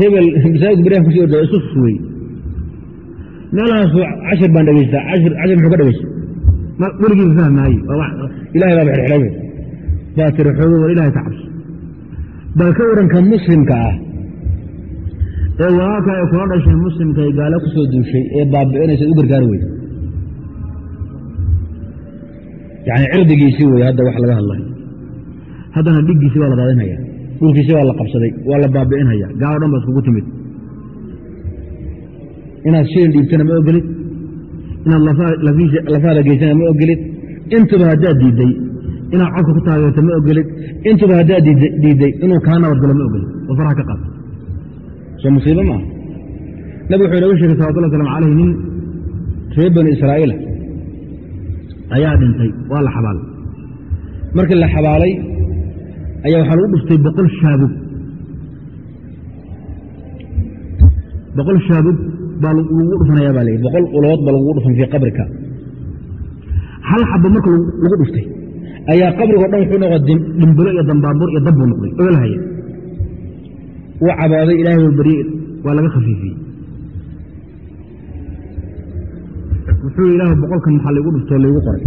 hebel masaajidka beriyaha ku sii orda isu suwey meelahaasu cashir baan dhegeystaa cashir muxuu ka dhegeysta weligiiba fahmaaye ilahay baaba xirxidhay baa tiri xoogo war ilahay ka cabso bal ka waranka muslimka ah. Ee walaalka ay kula dhashay muslimka ay gaalo ku soo duushay ee baabi'inaysa u gargaari weyda yani cirdigiisii wey hadda wax laga hadlayo haddana dhiggiisi waa la daadinhaya dhulkiisi waa la qabsaday waa la baabi'inhaya gaalo dhan ba iskugu timid. Inaad shilin dhiibtana ma ogolid? Inaad lafaada geysana ma ogolid? Intuba haddaad diidday inaad codka ku taageerto ma ogolid. Intuba haddaad diidday inuu kaa nabadgalo ma ogolid. Oo faraha ka qaado soo musiibo maaha nabig wuxuu inaga sheegay salawatullah slam alayh nin reer bani israa'iila ayaa dhintay waa la xabaalay markii la xabaalay ayaa waxaa lagu dhuftay boqol shaabug boqol shaabug baa lagu dhufanaya baa lii boqol ulood baa lagugu dhufan fii qabrika. Hal xabo marka lagu dhuftay ayaa qabrigo dhan wuxuu noqo dhimbilo iyo dambaabur iyo dab buu noqday oolhaya uu cabaaday ilahay wa barye waa laga khafiifiyey. Wuxuu ilah boqolkan maxaa laygu dhuftoo laygu qoray?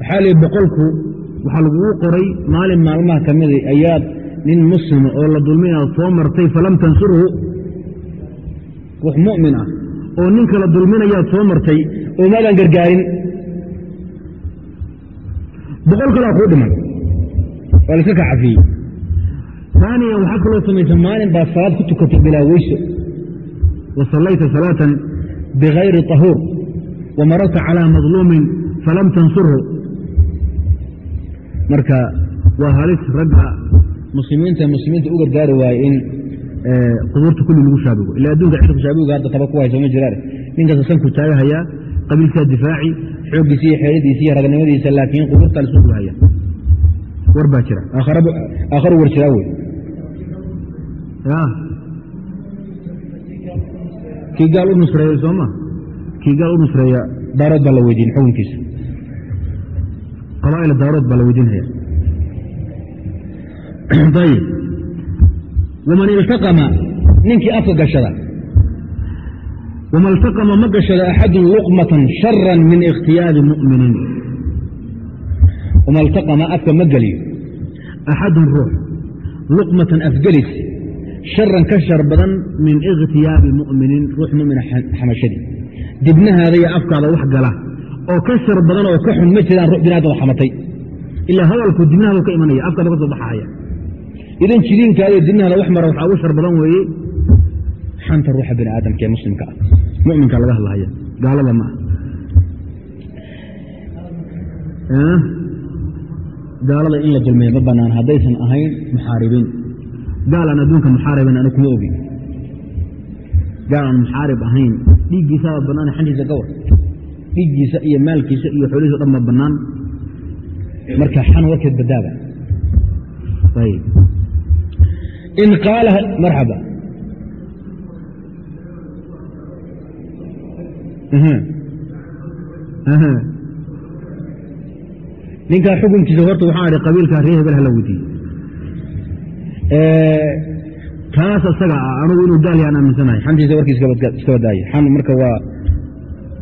Waxaa lii boqolku waxaa lagugu qoray maalin maalmaha ka mida ayaad nin muslima oo la dulmi inaad soo martay falam tansurhu. Ruux mu'min ah oo ninka la dulminayaad soo martay oo maadan gargaarin boqol kalaa kuu dhiman waa layska ka cafiyey taaniya waxaa kaloo samaysa maalin baad salaad ku tukatay bilaa weyso wa sallayta salaatan bikayri طahuur wa mararta calىa madluumin falam tansurhu. Marka waa halis ragga muslimiinta muslimiinta u gargaari waaye in qubuurta kulli lagu shaabigo. Ila adduunka cidka shaabiga hadda taba ku hayso ma jiraane. Ninkaasa sanku taagahayaa qabiilkaa difaaci xooggiisa iyo xeeladiisa iyo raganimadiisa laakiin qubuurtaa lasu gubahaya war baa jira. Aakharu war jiraa wey. Kii gaal u nusreeya sooma kii gaal u nusreeya daarood baa la weydiin xukunkiisa qabaa'il daarood baa la weydiinaya [CLEARS THROAT] ayib waman iltaqama ninkii afka gashada wama iltaqama ma gashada axadun luqmatan sharan min ikhtiyaabi mu'minin wama iltaqama afka ma geliyo axadun ruux luqmatan afgelis sharan ka shar badan min ikhtiyaabi mu'minin ruux mumina xamashadii dibnahaada iyo afkaada wax gala oo ka shar badan oo ka xun ma jiraan ruux binaadam xamatay ilaa hadalku dibnaha buu ka imanaya afkaada ka soo baxaya idan jiriinkaada dibnahada wax mara waxaa ugu shar badan weeye xanta ruuxa bini aadamka ee muslimka ah. Muminka laga hadlahaya gaalada ma ah gaalada in la dulmiya ma banaan. Haddaysan ahayn muxaaribiin gaal aan adduunka muxaariban ani kuma ogin gaal aan muxaarib ahayn. Dhiiggiisaaba bannaan xantiisa gawar. Dhiiggiisa iyo maalkiisa iyo xoolihiisa o dhan ba bannaan marka xan warkeed badaaba ayb in qaala marxaba ninkaa xukunkiisa horta waxaa idhi qabiilkaa ree hebel hala weydiiye taas isaga ah anugu inuu gaal yahaan aaminsanahay. Xantiisa warkii iska badaaye. Xan marka waa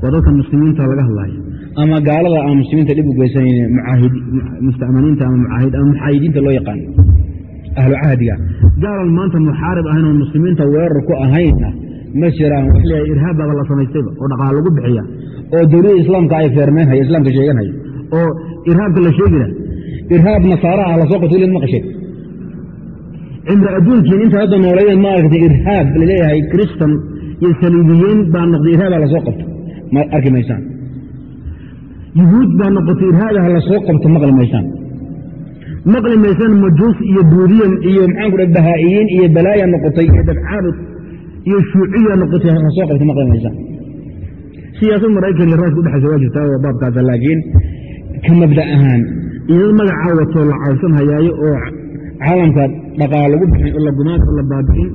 waa dadka muslimiinta laga hadlaayo. Ama gaalada aan muslimiinta dhib u geysanaynin mustacmaniinta ama ama muxaayidiinta loo yaqaano ahlu cahdiga. Gaalan maanta muxaarib ahayn oo muslimiinta weerar ku ahaynna ma jiraan leeyahay irhaab baaba la samaystayba oo dhaqaala lagu bixiya oo dowladda islaamka ay feermeynhaya islaamka sheeganhaya oo irhaabka la sheegina irhaab nasaaraha la soo qabto weliad maqasheen cimri adduunkiin inta hadda nooleeyeen ma aragtay irhaab la leeyahay kristan iyo saliibiyiin baa noqday irhaabha la soo qabto. Ma arki maysaan. Yuhuud baa noqotay irhaabaha la soo qabto maqli maysaan. Maqli maysaan majuus iyo buudiyan iyo maxaanku dha bahaa'iyiin iyo balaaya noqotay iyo dabcaabud iyo shuuciya noqotay la soo qabto maqli maysaan siyaasad maraykan iyo raaska udhexaysa waa jirtaa oo baabkaasa laakiin ka mabda ahaan iyo dad magacaa watoo la caawsan hayaayo oo caalamka dhaqaala lagu bixin oo la gumaad oo la baabi'in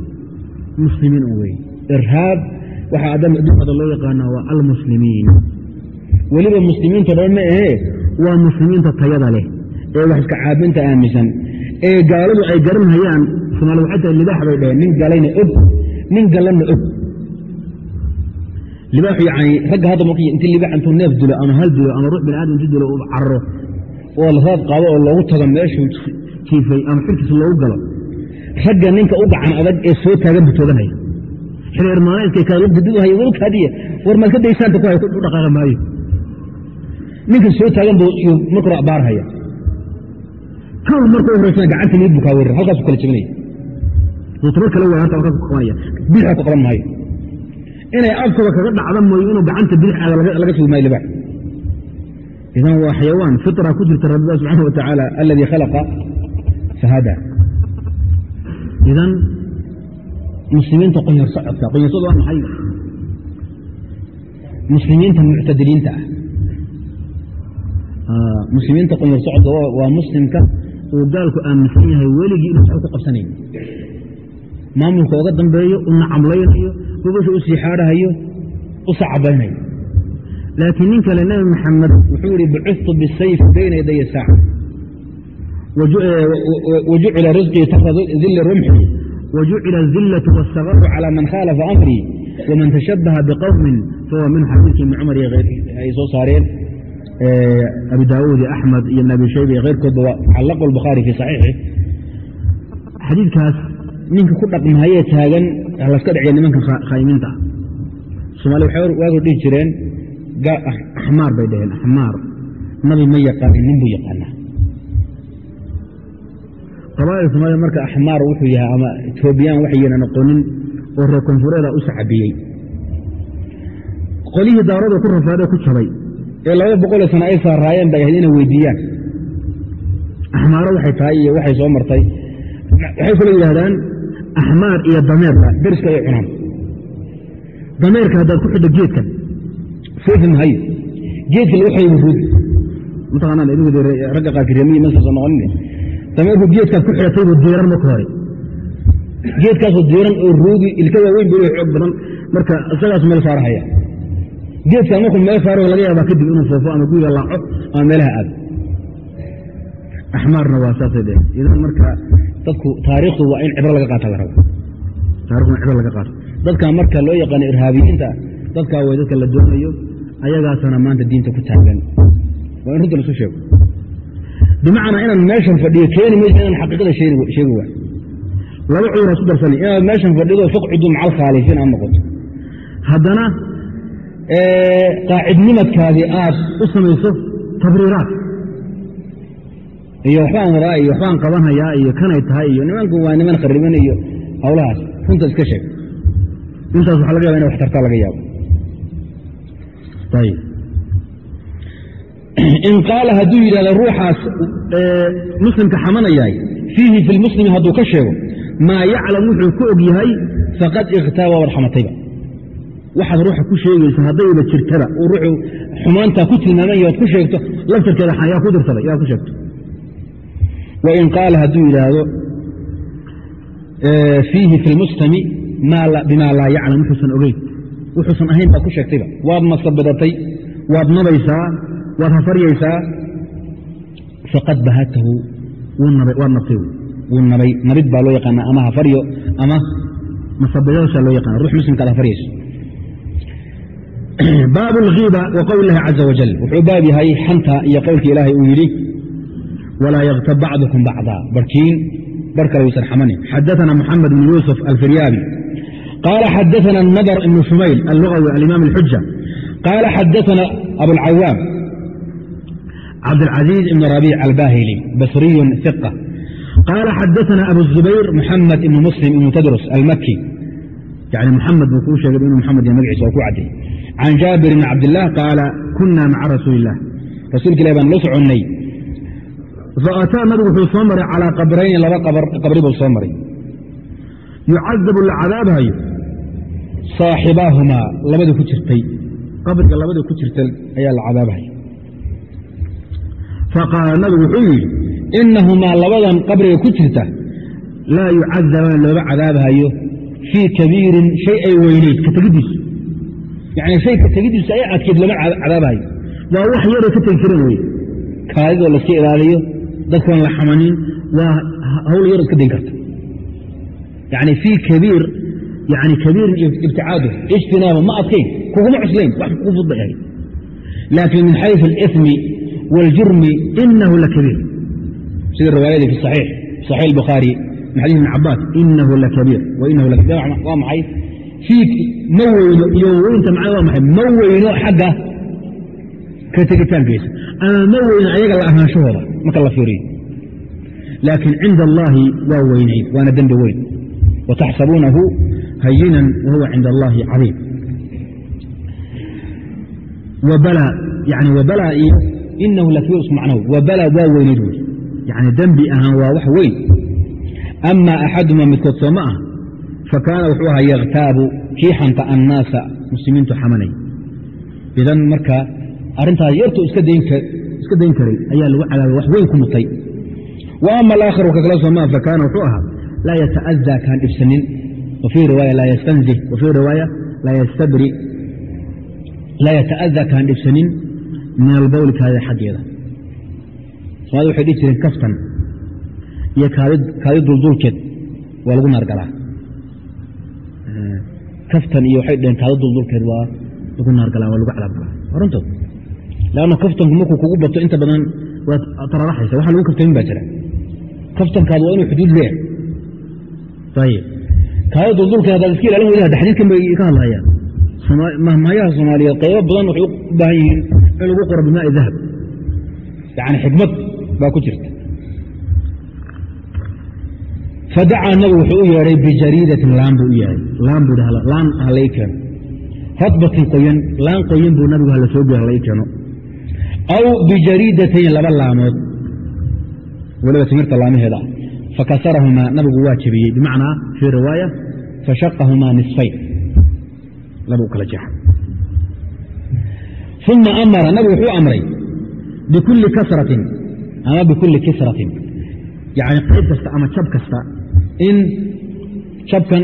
muslimiin un wey irhaab waxaa adama adduunkada loo yaqaanaa waa almuslimiin. Weliba muslimiinta dhan ma ahee waa muslimiinta tayada leh ee wax iska caabinta aaminsan. Ee gaaladu ay garanhayaan somaali waxay tahay libaax bay dhaheen nin galayna og nin gallanna og. Ragga hadda intii libaax intuu neef dilo ama hal dilo ama ruux bini aadam intuu dilo uu cararo oo la raad qaado oo loogu tago meeshuu jiifay ama xirkiisa loogu galo. Ragga ninka u gacan adag ee soo taagan buu tooganhaya xiriir maaleedka kaadidhaya walkaadiya war maad ka daysaanta ku hay u dhaqaaqa maayo. Ninka soo taagan buu marka hore abaarhaya. Kow marka u horeysana gacanta miid buu kaa weerar halkaasu kala jebinaya tabar kale halkaas ku qaban maayo. Inay afkaba kaga dhacda mooyo inuu gacanta bidixaada laga sugi maayo libaax. Idan waa xayawaan fitra ku jirta rabbiba subxaana wa tacaala aladii khalaqa fahada idan muslimiinta qonyar socodka qonyarsod waa maxay? Muslimiinta muctadiliinta ah. Muslimiinta qonyar socodka waa muslimka uu gaalku aaminsan yahay weligii inuu socod ku qabsanayn maamulka oga dambeeyo u nacamlaynayo gobasha u sii xaadhahayo u sacabaynayo laakiin nin kale nebi maxamed wuxuu yihi bucitu bisayf bayna yaday saaca wajucila risqii taxta dili rumxi wajucila azillatu waasagaru calى man khaalafa amrii waman tashabaha biqowmin fahuwa minhu xadiidkii ibni cumar iyo ay soo saareen. Abi daawuud iyo axmed iyo ibn abi shayba iyo keyrkoodba callaqu albukhaari fii saxiixi xadiidkaas ninka ku dhaqmahayee taagan laska dheciya nimanka khaa'imiinta ah somaaliya waxay waagu dhihi jireen axmaar bay dhaheen axmaar nabi ma yaqaanin nin buu yaqaanaa. Qabaa'il somaaliya marka axmaar wuxuu yahay ama etoobiyaan waxayna noqonin oo reer koonfureeda u sacabiyey. Qolihii daarada ku rafaadee ku jabay ee laba boqoloo sano ay saaraayeen bay ahayd inay weydiiyaan axmaaro waxay tahay iyo waxay soo martay. Waxay kula yidhahdaan axmaar iyo dameerka deriska ay cunaan. Dameerka haddaad ku xidho geedkan foofi mahayo geedka lagu xaybu ruugi mataqaanaan idinku ragga qaarkii remiyi masasa noqonin dameerku geedkaad ku xidhataybu diiran marka hore. Geedkaasoo diiran oo ruugi ilka waaweyn buu xoog badan. Marka isagaas meel saarahaya geedkaan markuu meel saaro laga yaabaa kadib inuu foofo ama guriga laaco ama meelaha aado. Axmaarna waa saasay dheheen idan marka dadku taariikhdu waa in cibro laga qaata la rabo taarikhdu in cibro laga qaato. Dadka marka loo yaqaano irhaabiyiinta dadkaa way dadka la doonayo ayagaasana maanta diinta ku taagan. Waa in runta lasu sheego. Bimacnaa inaan meeshan fadhiyo keeni maysa inaan xaqiiqada sheegi waay. Laba cudura su darsani inaad meeshan fadhido faqcudu maca alkhaalifiin aad noqoto. Haddana qaacidnimadkaadii aad u samayso tabriiraad iyo waxbaan wadaa iyo waxbaan qabanhayaa iyo kanay tahay iyo nimanku waa niman khariban iyo hawlahaas. Runta iska sheeg. Intaas waxa laga yaba ina wax tartaa laga yaabo. [CLEARS THROAT] In qaala hadduu yidhahdo ruuxaas muslimka xamanayaay fiihi fi lmuslimi hadduu ka sheego maa yaclam wuxuu ku og yahay faqad ikhtaaba warxamatayba. Waxaad ruuxa ku sheegaysa haddayba jirtada uu ruuxu xumaantaa ku tilmaaman yahi oad ku sheegto laftarkeeda yaa ku dirsaday yaa ku sheegto wain qaala hadduu yidhaahdo fiihi fi lmuslimi bimaa laa yaclam wuxuusan ogeyn wuxuusan ahayn baad ku sheegtayba waad masabidatay waad nabaysaa waad hafaryaysaa faqad bahatahu waad nabtay wuu nabay nabid baa loo yaqaana ama hafaryo ama masabidasha loo yaqana ruux muslimka hafaryayso baab اlhiiba wa qowl اllahi caza wajal wuxuu baab yahay xanta iyo qowlka ilaahay uu yidhi walaa yktab bacdukum bacda barkiin bar kale yuusan xamanin xadaثana muxamed bn yuusuf alfiryaabi qaala xadaثana nadr ibn shumayl allugawi alimaam اlxuja qaala xadaثana abulcawaam cabdاlcaزiiz ibn rabiic albahili basriyu ثiqة qaala xadaثana abu الzubayr muxamed ibn muslim ibn tadrus almaki yani muxamed buu kuu sheegay inuu muxamed yahay magaciisa waa ku cadday can jaabir bn cabdilah qaala kuna maca rasuuli اllah rasuulka ilahi baan la soconnay faataa nabigu wuxuu soo maray calaa qabrayni laba qabri buu soo maray. Yucadabu la cadaabhayo saaxibaahumaa labada ku jirtay. Qabriga labada ku jirta ayaa la cadaabhaya faqaala nabigu wuxuu yidhi inahumaa labadan qabriga ku jirta laa yucadabaan looga cadaabhayo fii kabiirin shay ay weynayd ka tegiddiisu yani shay ka tegiddiisu ay adkeyd lama cadaabhayo waa wax yaray ka tegi karin wey kaadidoo layska ilaaliyo dadkoon la xamanin waa hawl yar iska dayn karta yani fii kabiir yani kabiirin ibticaadu ijtinaaba ma adkayn kuguma cuslayn wax kugu fud bay ahayd laakiin min xayثu اlإثmi wاljurmi inahu lakabiir sida riwaayadii fi صaxiix صaxiix الbukhaari min xadيث ibn cabaas inahu lakabiir wainahu waa maxay fii ma weyno iyo weynta macna waa maxay ma weyno xagga ka tegitaankiisa ama ma weyno ayaga la ahaanshahooda marka la fiiriyo. Laakiin cinda allaahi waa weynayd waana dembi weyn. Wataxsabuunahu hayinan wahuwa cinda allaahi cadiim. Wabala iyo inahu lakiir isku macnahu. Wabala waa weynayd wey yani dembi ahaan waa wax weyn. Ama axaduma midkood soo ah fakaana wuxuu ahaa yakhtaabu kii xanta annaasa muslimiintu xamanay. Idan marka arrintaas yartu iska dayn karay ayaa lagu cadaabay wax weyn ku mutay. Wa ama alaakhir ka kala sooma fakaana wuxuu ahaa laa yata'adaa kaan dhibsanin wa riwaaya laa yastanzih wa riwaaya laa yastabri laa yata'adaa kaan dhibsanin min albawli kaadida xaggeeda. Soomaalida waxay dhihi jireen kaftan iyo kaadi duldulkeed waa lagu naargalaa. Kaftan iyo waxay dheheen kaadi duldulkeed waa lagu naargalaa waa lagu cadaabgalaa waa runtood lanna kaftanku markuu kugu bato inta badan waad tararaxaysa waxa lagu kaftamin baa jira kaftankaadu waa inuu xuduud leeyahay ayib kaada duldulka haddaad iska ilaalin weyda hadda xadiidkan bay ka hadlahayaan mahmayaha soomaaliyeed qaybo badan waxay u baahan yihiin in lagu qoro bimaai dahab yani xikmad baa ku jirta fadacaa nabigu wuxuu u yeedhay bijariidatin laan buu u yeedhay laan buu laan halai keeno radbatin qoyan laan qoyan buu nabigu hala soo gey halai keeno aw bijariidatayn laba laamood weliba timirta laamaheeda ah fakasarahumaa nabigu waa jebiyey bimacnaa fii riwaaya fashaqahumaa nisfayn laba u kala jeexa uma amara nabigu wuxuu amray bikulli kasratin ama bikulli kisratin yani qayb kasta ama jab kasta in jabkan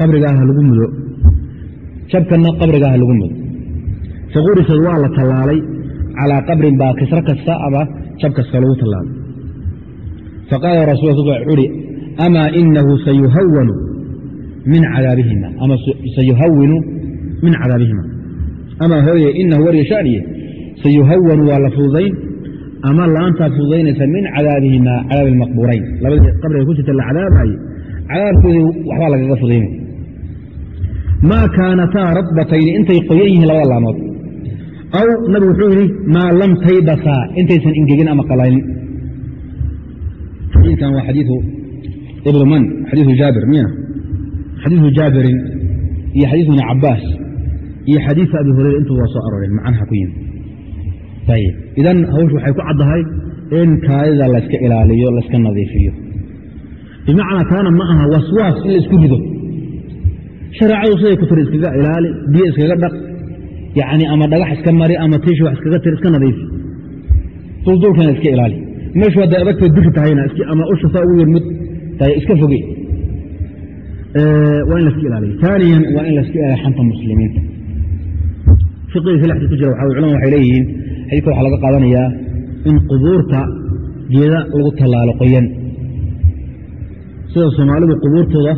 qabrigaaha lagu mudo jabkanna qabrigaaha lagu mudo faqurisad waa la tallaalay calaa qabrin baa kisro kasta ama jab kasta lagu tallaalay faqaala rasul uhi amaa inahu sayuhawanu min cadaabihima ama sayuhawinu min cadaabihima amaa hooye inahu warya shaaniye sayuhawanu waa la fududayn ama laantaad fududaynaysa min cadaabihima cadaab almaqbuurayn labadii qabriga ku jirta la cadaabayo cadaabkoodii waxbaa lagaga fudaynay maa kaanataa radbatayni intay qoyan yihiin labada laamood aw nabigu wuxuu yidhi maa lam taybasaa intaysan ingegin ama qalalin xadiikan waa xadiiu ibnu man xadiiu jaabir miya? Xadiiu jaabirin iyo xadiiu ibni cabaas iyo xadiiu abi hurayra intuu waa soo arooreen macnaha ku yimi ayib idan hawshu waxay ku caddahay in kaadida layska ilaaliyo layska nadiifiyo. Bimacnaa taana ma aha waswaas in la isku rido. Shareecadu siday ku tiri iskaga ilaali biyo iskaga dhaq yani ama dhagax iska mari ama tiish wax iskaga tir iska nadiifi duldulkana iska ilaali. Meeshu hadday adagtay diri tahayna ama usha saa ugu yermud tahay iska foge waa in laska ilaaliyo. Aaniyan waa in laska ilaaliyo xanta muslimiinta. Fiqiga kale xadis ku jira waxa culamadu waxay leeyihiin xadiidka waxaa laga qaadanayaa in qubuurta geeda lagu tallaalo qoyan. Sida soomaalidu qubuurtooda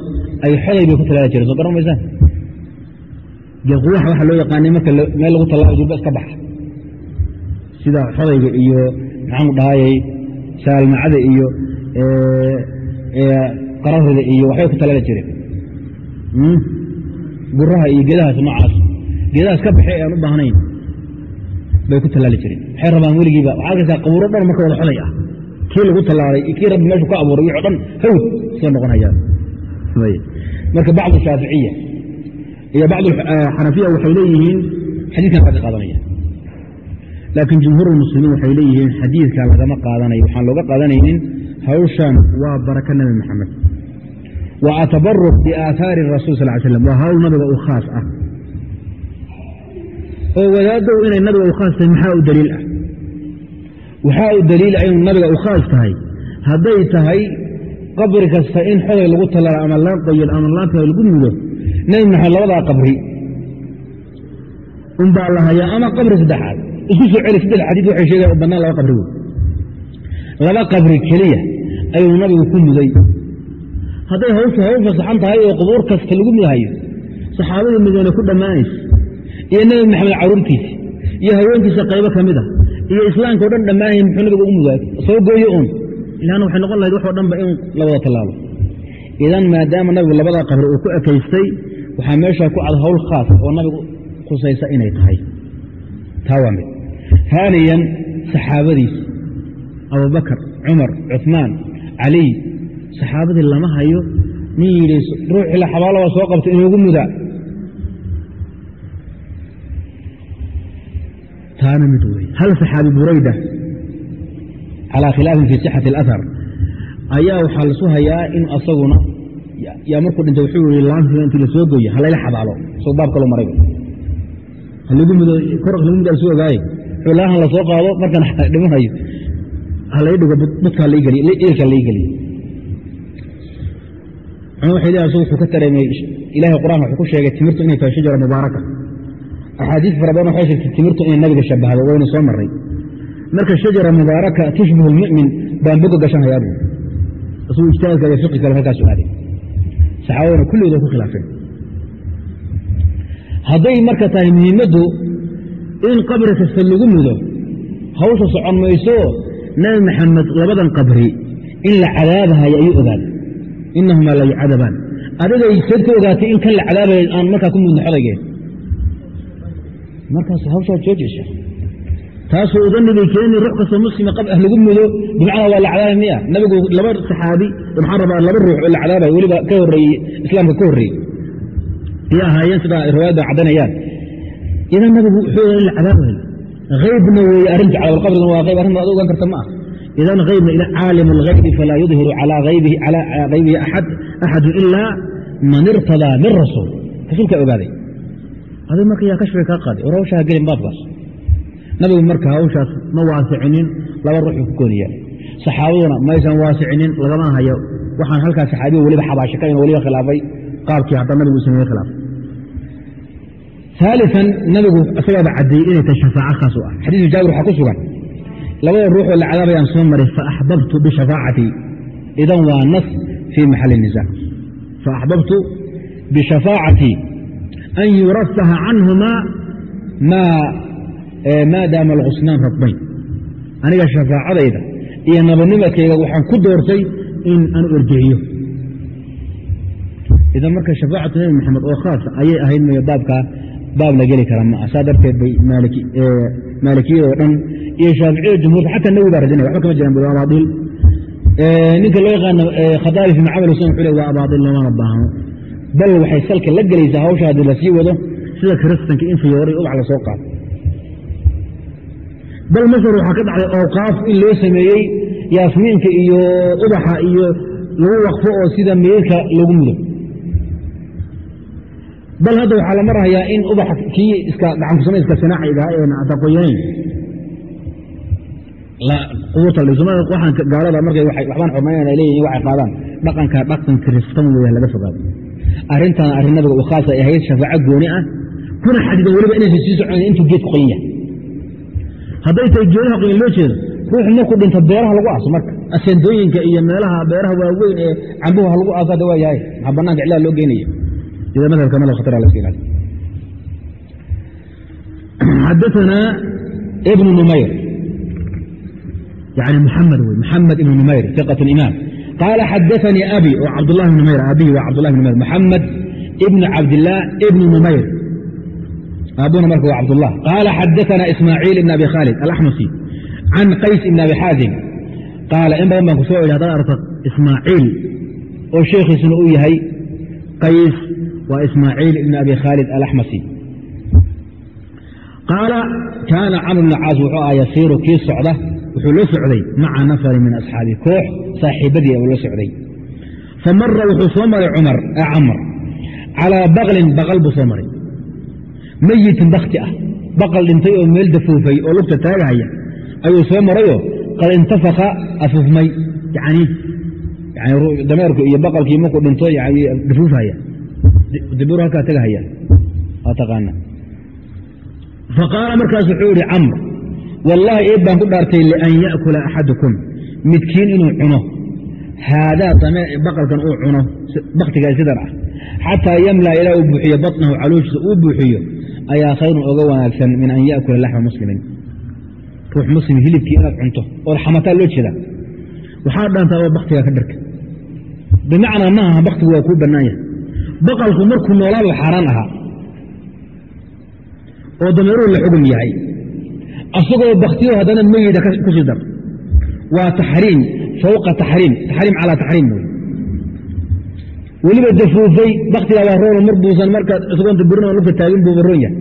ay xoday bay ku tallaali jireen. Soo garan maysaan geedquwaxa waxaa loo yaqaanay marka meel lagu tallaalo durba iska baxa. Sida xodayga iyo maxaanu dhahayay saalmacada iyo qararida iyo waxbay ku tallaali jireen. Guraha iyo geedahaas noocaas. Geedahaas ka baxe aan u baahnayn bay ku tallaali jireen. Waxay rabaan weligiiba waxaa arkaysaa qabuuro dhan marka wada xoday ah. Kii lagu tallaalay kii rabbi meeshu ka abuuray wixii o dhan hawd iska noqonayaan. Marka bacdu shaaficiya iyo bacdu xanafiya waxay leeyihiin xadiidkan laga qaadanaya. Laakiin jumhuur muslimiin waxay leeyihiin xadiidkan lagama qaadanayo. Waxaan looga qaadanaynin hawshan waa baraka nebi maxamed wa atabaruk biaahaari rasul sal slam waa hawl nabiga u khaas ah. Oo wadaadow inay nabiga u khaas tahay maxaa u daliil ah? Waxaa u daliil ah inuu nabiga u khaas tahay. Hadday tahay qabri kasta in xoday lagu tallaalo ama laan qoyan ama laanta lagu mudo nebi maxamed labadaa qabri. Unbaa la hayaa ama qabri saddexaad. Isku soo celi saddex xadiid waxay sheegayan u bannaan laba qabri wey laba qabri keliya ayuu nabigu ku muday hadday hawshu hawl fasaxan tahay oo qubuur kasta lagu mudahayo saxaabadii midoona ku dhammaanaysa. Iyo nebi maxamed caruurtiisa iyo haweenkiisa qaybo ka mid a iyo islaamka o dhan dhammaanay muxuu nabiga u mudaay soo gooyo uun. Ilaana waxay noqon lahayd waxoo dhanba in la wada tallaalo idan maadaama nabigu labadaa qabri uu ku ekaystay waxaa meeshaa ku cad hawl khaas oo nabigu khusaysa inay tahay. Taa waa mid. Haaniyan saxaabadiisa abubakar cumar cuثmaan caliy saxaabadii lama hayo. Nin yidhi ruuxii la xabaalo waa soo qabta inoogu mudaa. Taana mid wey hal saxaabi burayda calaa khilaafin fii sixati اlahar ayaa waxaa lasu hayaa in asaguna yaa markuu dhintay wuxuu yihi laantiga intii la soo gooye halayla xabaalo isagoo baab kaloo marayba lagu la soo ogaaye laahan la soo qaado markaan dhimanayo. Halay dhigo geliy ilka lai waxay leeyahay wuxuu ka tareemay ilahay qur'aanka wuxuu ku sheegay timirtu inay tahay shajara mubaaraka. Axaadiis fara badan waxay sheegtay timirtu inay nabiga shabahdo waynu soo marray. Marka shajara mubaaraka tushbihu lmu'min baan boga gashan hayaa buu. Isuu ijtihaadka iyo fiqi kale halkaasu aaday saxaabadana kulligooda ku khilaafeen. Hadday marka tahay muhiimaddu in qabri kasta lagu mudo hawsha socon mayso nabi maxamed labadan qabri in la cadaabahayo ayuu ogaaday inahumaa la yucadabaan. Adigay seed ka ogaatay in kan la cadaabaya aan markaa ku mudno xodaygeen markaas hawshaad soo taasoo udanibay keeni ruux kastoo muslima qab ah lagu mudo bimacnaa waa la cadaabay miya. Nabigu laba saxaabi maxaa rabaa laba ruux oo la cadaabayo weliba ka horreeyey islaamka ka horreeyey iyo ahaayeen sidaa riwaayadda caddanayaan idan nabigu wuxuu in la cadaabayo haybna weeye arrinta cadaabalqabrigan waa qayb arrinta ad ogaan karta ma ah idan haybna ila caalim اlghaybi falaa yudhiru calaa haybihi axadu ilaa man irtadaa min rasuul. Rasuulkaa ogaaday adig marka yaa kashfiga kaa qaaday war gelin baabkaas nabigu marka hawshaas ma waasicinin laba ruuxuu ku kooniya saxaabaduna maysan waasicinin lagamana hayo. Waxaan halkaas saxaabiga weliba xabaasha ka weliba khilaafay. Qaabkii hadda nabigu u khilaafay. Aalian nabigu isagoaba caddeeyey inay tahay shafaac khaas u ah. Xadiisu jaabir waxaa ku sugan. Labada ruuxoo la cadaabayaan soo maray faaxbabtu bishafaacatii idan waa nas fii maxali nisa faaxbabtu bishafaacatii an yurafaha canhumaa maa daama alghusnaan radbayn aniga shafaacadayda iyo nabadnimadkayga waxaan ku doortay in aanu ergehiyo idan marka shafaacatu nebi maxamed oo khaasa ayay ahayd mayo baabkaa baab la geli kara maa saa darteed bay maalikiyada oo dhan iyo shaaficiyada jumhuurta xataa nawi baa radinaya waxba kama jiraan bui waa abaadiil ninka loo yaqaano khadaabi fi macamil husen wuxuu le waa abaadiil loomana baahno bal waxay salka la gelaysaa hawsha haddii la sii wado sida kiristanka in fiyooray ubax la soo qaado bal masar waxaa ka dhacday awqaaf in loo sameeyey yaasmiinka iyo ubaxa iyo lagu waqfo oo sida meydka lagu mudo. Bal hadda waxaa la marhayaa in ubaxa kii iska gacankusama iska sinaaciga ee ataqoyanayn qubuurta gaalada markay waxbaan xumaynan ay leeyihiin waxay qaadaan. Dhaqanka dhaqan kiristan weya laga fogaado. Arrintan arrin nabiga u khaasa ay ahayd shafaaco gooni ah. Kuna xadidan weliba inaysan sii soconayn intuu geedku qoyan yahay hadday tahay geelaha qoyn loo jeedo ruuxu markuu dhinto beeraha lagu aaso marka. Asendooyinka iyo meelaha beeraha waaweyn ee cambuhu ha lagu aasada waa yahay. Maxaa bannaanka cilaha loo geenaya ida madhabka madhab khatara laska ilaali [CLEARS THROAT] xadaanaa ibnu numayr. Yani muxamed wey maxamed ibnu numayr iqatu imaam. Qaala xadaanii abi oo cabdulahi numayr aabihi waa cabdulahi numayr. Moxamed ibnu cabdillaah ibnu numayr aabuna marka waa cabdullah qaala xadaثana ismaaciil ibn abi khaalid alaxmasi can qays ibn abi xaazim qaala in badan baan ku soo idhi haddaad aragto ismaaciil oo sheekhiisuna uu yahay qays waa ismaaciil ibn abi khaalid alaxmasi qaala kaana camr bn caas wuxuu aha yasiiru kii socda wuxuu la socday maca nafari min asxaabi koox saaxiibadii uu la socday famara wuxuu soo maray cumar camr calaa baklin baqal buu soo maray meyitin bakti ah. Baqal dhintay oo meel dafuufay oo lugta taagahaya ayuu soo marayoo qad intafaka afufmay yani dameerku iyo baqalkii markuu dhinto dafuufhaya. Dibur halkaa tagahaya. Taqaana. Faqaala markaas wuxuu yihi camr wallaahi eeb baan ku dhaartay lian yaأkula axadukum midkiin inuu cuno. Haadaa baqalkan uu cuno baktigaa sidan ah xataa yamla ilaa uu buuxiyo baطnahu calooshiisa uu buuxiyo ayaa khayrun oga wanaagsan min an yaأkula laxma muslimin. Ruux muslim hilibkii inaad cunto ood xamataa loo jeeda waxaa dhaantaa oo baktigaa ka dharka. Bimacnaa maaha baktigu waa kuu bannaan yahay. Baqalku markuu noolaaba xaaraan ahaa oo dameeruhu la xugum yahay asagoo baktiyo haddana meyida ku sii dar. Waa taxriim fawqa taxriim taxriim calaa taxriim wey weliba dafuufay baktigaa waa roolo mar buusan markaa isagoon daburin oo lugta taagin buuba roon yahay.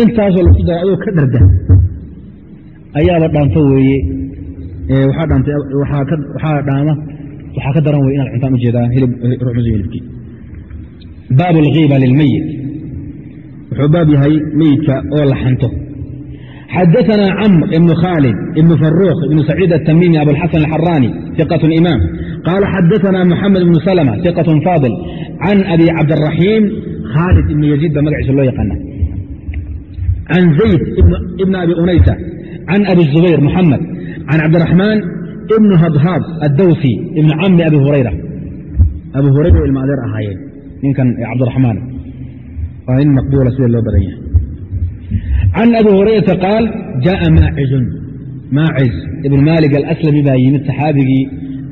Intaasoo lasu dara adoo ka dharga ayaaba dhaanto weeye. Waxaa dhaama waxaa ka daran wey inaad cuntaan u jeedaa ruux muslim hilibkii. Baab alkiiba lilmeyit wuxuu baab yahay meyidka oo la xanto xadaثna camr ibn khaalid ibn faruuq ibn saciid atamimi abuاlxasan alxaraani iqaة imaam qaala xadaثna moxamed ibn slma iqaة faadil can abi cabdالraxiim khaalid ibn yaziid ba magaciisa loo yaqaana can zayd ibn abi unaysa can abi zubayr moxamed can cabdiraxmaan ibn hadhaab addawsi ibn cami abi hurayra abi hurayra ilma adeer ahaayeen ninkan cabdiraxmaan waa nin maqbuula sida loo badan yahay can abi hurayrata qaal jaءa maacizun maaciz ibn maalik alaslami baa yimid saxaabigii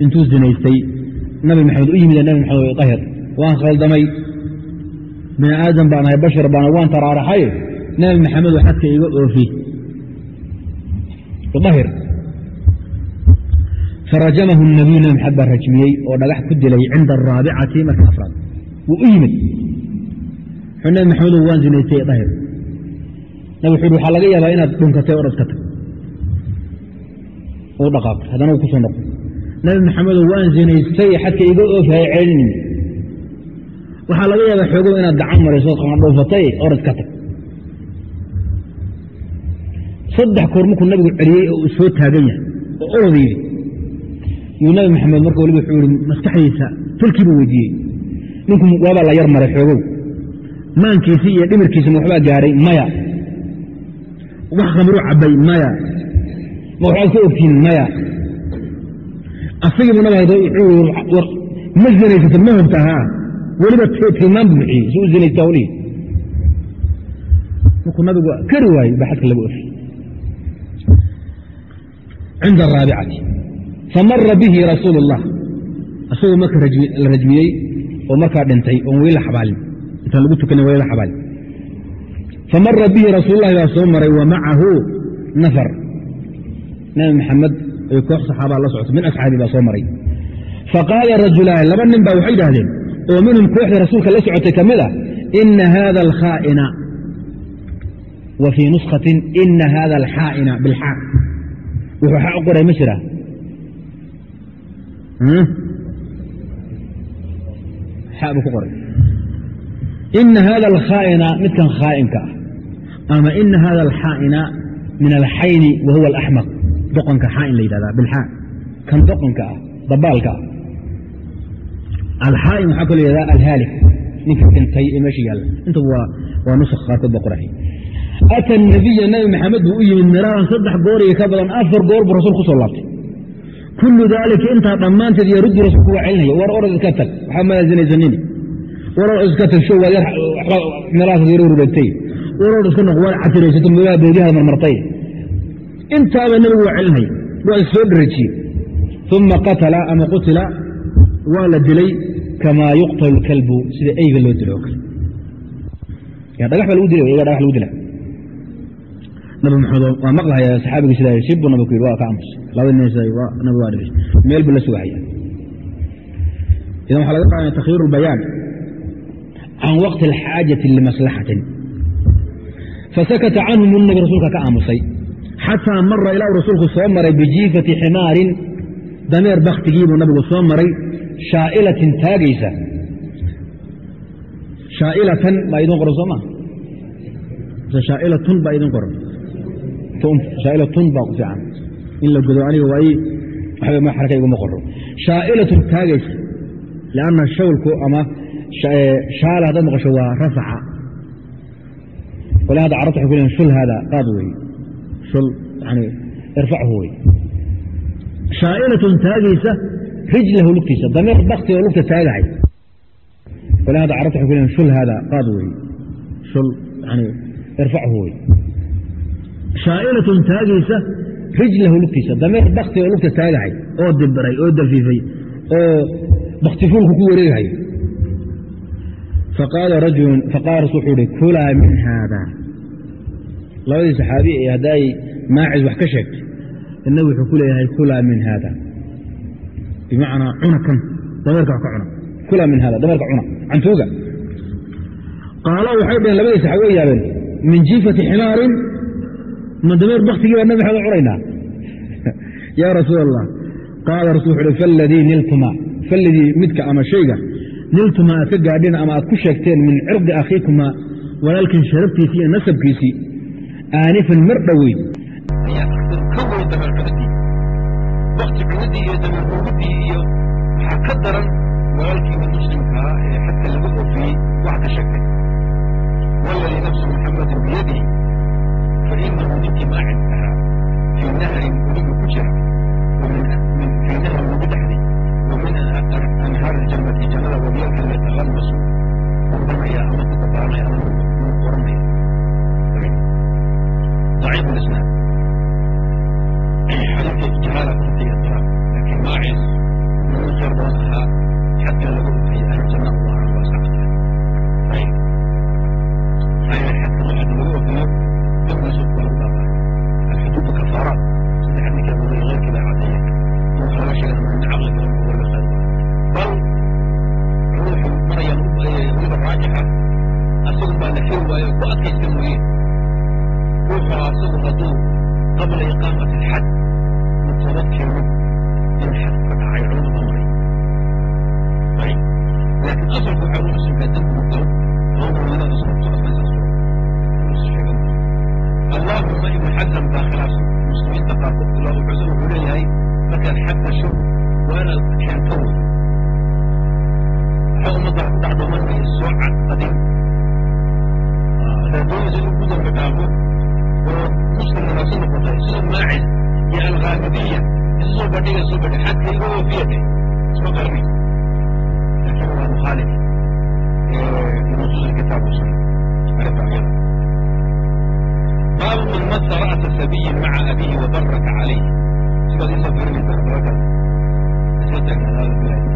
intuu zinaystay nabi maxamed u yimid nabi maxamed ahir waan khaldamay bini aadam baan ahay bashar baana waan taraaraxay nabi maxamedo xadka iga oofi ahir farajamahu nabiyu nabi maxamed baa rajmiyey oo dhagax ku dilay cinda araabicati marka afraad wuu u yimid nabi maxamedo waan zinaystay ahir wuxu uhi waxaa laga yaabaa inaad dhunkatay orad ka tag u dhaqaaqay haddana uu ku noqo nabi maxamedow waan zinaystay xadka iga oofahay ceelinin waxaa laga yaabaa xoogow inaad gacan marayso dhuufatay orad ka tag saddex koor markuu nabigu celiyey oo soo taagan yahay oo orod yidhi yuu nabi maxamed marka waliba wuxuu yihi maskaxdiisa tulkiibuu weydiiyey. Ninku waabaa la yar maray xoogow. Maankiisii iyo dhimirkiisima waxbaa gaaray maya wax khamru cabay maya. Ma waxaad ka ogtiin maya. Asagiibu wuxuu ma zinaysata ma hubta haa weliba tilmaan bu bixiyey si u zinaysta hawlihii markuu nabigu kari waayo baa xadka laga ofi cinda araabicati famara bihi rasuul اllah asagoo marka la rajmiyey oo markaa dhintay oon weli la xabaalin. Intaan lagu tukanin weli la xabaalin famara bihi rasuululahi baa soo maray wa macahu nafar. Nabi maxamed ay koox saxaabaa la socoto min asxaabi baa soo maray. Faqaala rajulaani laba nin baa waxay idhahdeen oo minhum kooxdii rasuulka la socotay ka mid a ina hada alkhaa'ina. Wa fii nuskatin ina hada alxaa'ina bilxaa wuxuu xaa u qoray ma jiraa xaa buu ku qoray. Ina hada alkhaa'ina midkan khaa'inka ah ama ina hada alxaa'ina min alxayni wa huwa alaxmaq doqonka xaa'in la yidhahdaa bilxaa. Kan doqonka ah dabaalka ah. Alxaa'in waxaa kaloo yidhahdaa alhaalik ninka dhintay ee meesha yaalla. Intuba waa waa nusak qaarkood ba qoraxay ata nabiya nabi maxamed buu u yimid miraaran saddex goor iyo ka badan afar goor buu rasuul ku laabtay. Kullu daalika intaa dhammaanteed yaruddu rasuulku waa celinaya. War orod iska tag. Waxaa malaasinaysanini war orod iska tag. Show waad yaro rubeegtay war orod iska noq waad catiraysato meelaha boodyahaada marmartay. Intaaba nebigu waa celinaya waa issoo dharajiyey uma qatala ama qutila waa la dilay kamaa yuqtalu kalbu sida eyga loo dilo oo kale. Dhagax baa lagu dila eyga dhagax lagu dila. Nabi maxamed waa maqlahaya saxaabigii sidaa shib buu ku yidhi waa ka aamus labada nin nabi waa dhigay meel buu la sugahaya. Idan waxaa laga qaadaya takhyiiru lbayaan can waqti alxaajati limaslaxatin fasakata canhum unabi rasuulka ka aamusay xataa mara ilaa rasuulku soo maray bijiifati ximaarin dameer baktigiibuu nabigu soo maray shaa'ilatin taagaysa shaa'ilatan baa idin qoran soo maa shaa'ilatun baa idin qoran shaa'ilatun baa fiican in la godo aniga waa waxba xaraka iguma qoro shaa'ilatun taagaysa lianna shawlku ama shaala haddaad maqasho waa rafaca qole hadda carabta waxay ku leeyihiin shul haada qaad weeye shul yani irfachu wey shaa'ilatun taagaysa rijlahu lugtiisa dameer bakti oo lugta taagahay qole hadda carabta waxay ku shul haada qaad weeye shul yani irfachu wey shaa'ilatun taagaysa rijlahu lugtiisa dameer bakti oo lugta taagahay oo dibiray oo dafiifay oo baktifuulku ku wareegahay faqaala rajulun faqaala rasul wuxuu ihi kulaa min haada labadii saxaabi ee haddaay maacis wax ka sheegtay innagu wuxuu ku leeyahay kulaa min haada bimacnaa cuna kan dameerka wax ka cuna kulaa min haada dameerka cuna cantuuga qaala waxay dhaheen labadii saxaabi way yaabeen min jiifati ximaarin ma dameer baktigii baa nabi maxamed curaynaa yaa rasuul allah qaala rasul wuxu uhi faladii niltuma faladii midka ama shayga niltuma aad ka gaadheen ama aad ku sheegteen min cirdi akhiikuma walaalkin sharaftiisii iyo nasabkiisii aanifan mar muslimka ah lagu ku jira fii nahrin webi dhexdi ومنها أنهار الجنة جنة وبيلك اللي تغلسوا وردمية أما تتطعمية أما ورمية ضعيف الإسلام حديث جهالة في إطلاق لكن واعز من خير ضوءها حتى لو في أهل الجنة الله عز وجل طيب طيب حتى لو حد الوضوء في يوم تبنى سبحانه الحدود كفارات حلوة وأكيد كموين ruuxu asagu hadduu qabla iqaamati alxad mutadakiro in xad ka dhacay culamada maray ayb laakiin asalku waxaa uu muslimka dambigu galo loomanada sababto afaysaas sheegan allahuma ibnu xasan baa khilaafsan muslimiinta qaarkood ilaa uu cusur wuxuu leeyahay markaad xad gasho waa inaad keento wey waxa ummadda ku dhacdo markay soo cadqadin hadaad doonaysa inuu ku dambi dhaafo مسلم مناسب قطعي سنة ماعز يا الغامدية الصوبة دي الصوبة دي حتى يقولوا فيها اسمه قرمي لكن هو مخالف لنصوص الكتاب والسنة عرف أخيرا باب من مس رأس سبي مع أبيه وبرك عليه سبب الله فرمي بركة اسمه هذا البلاد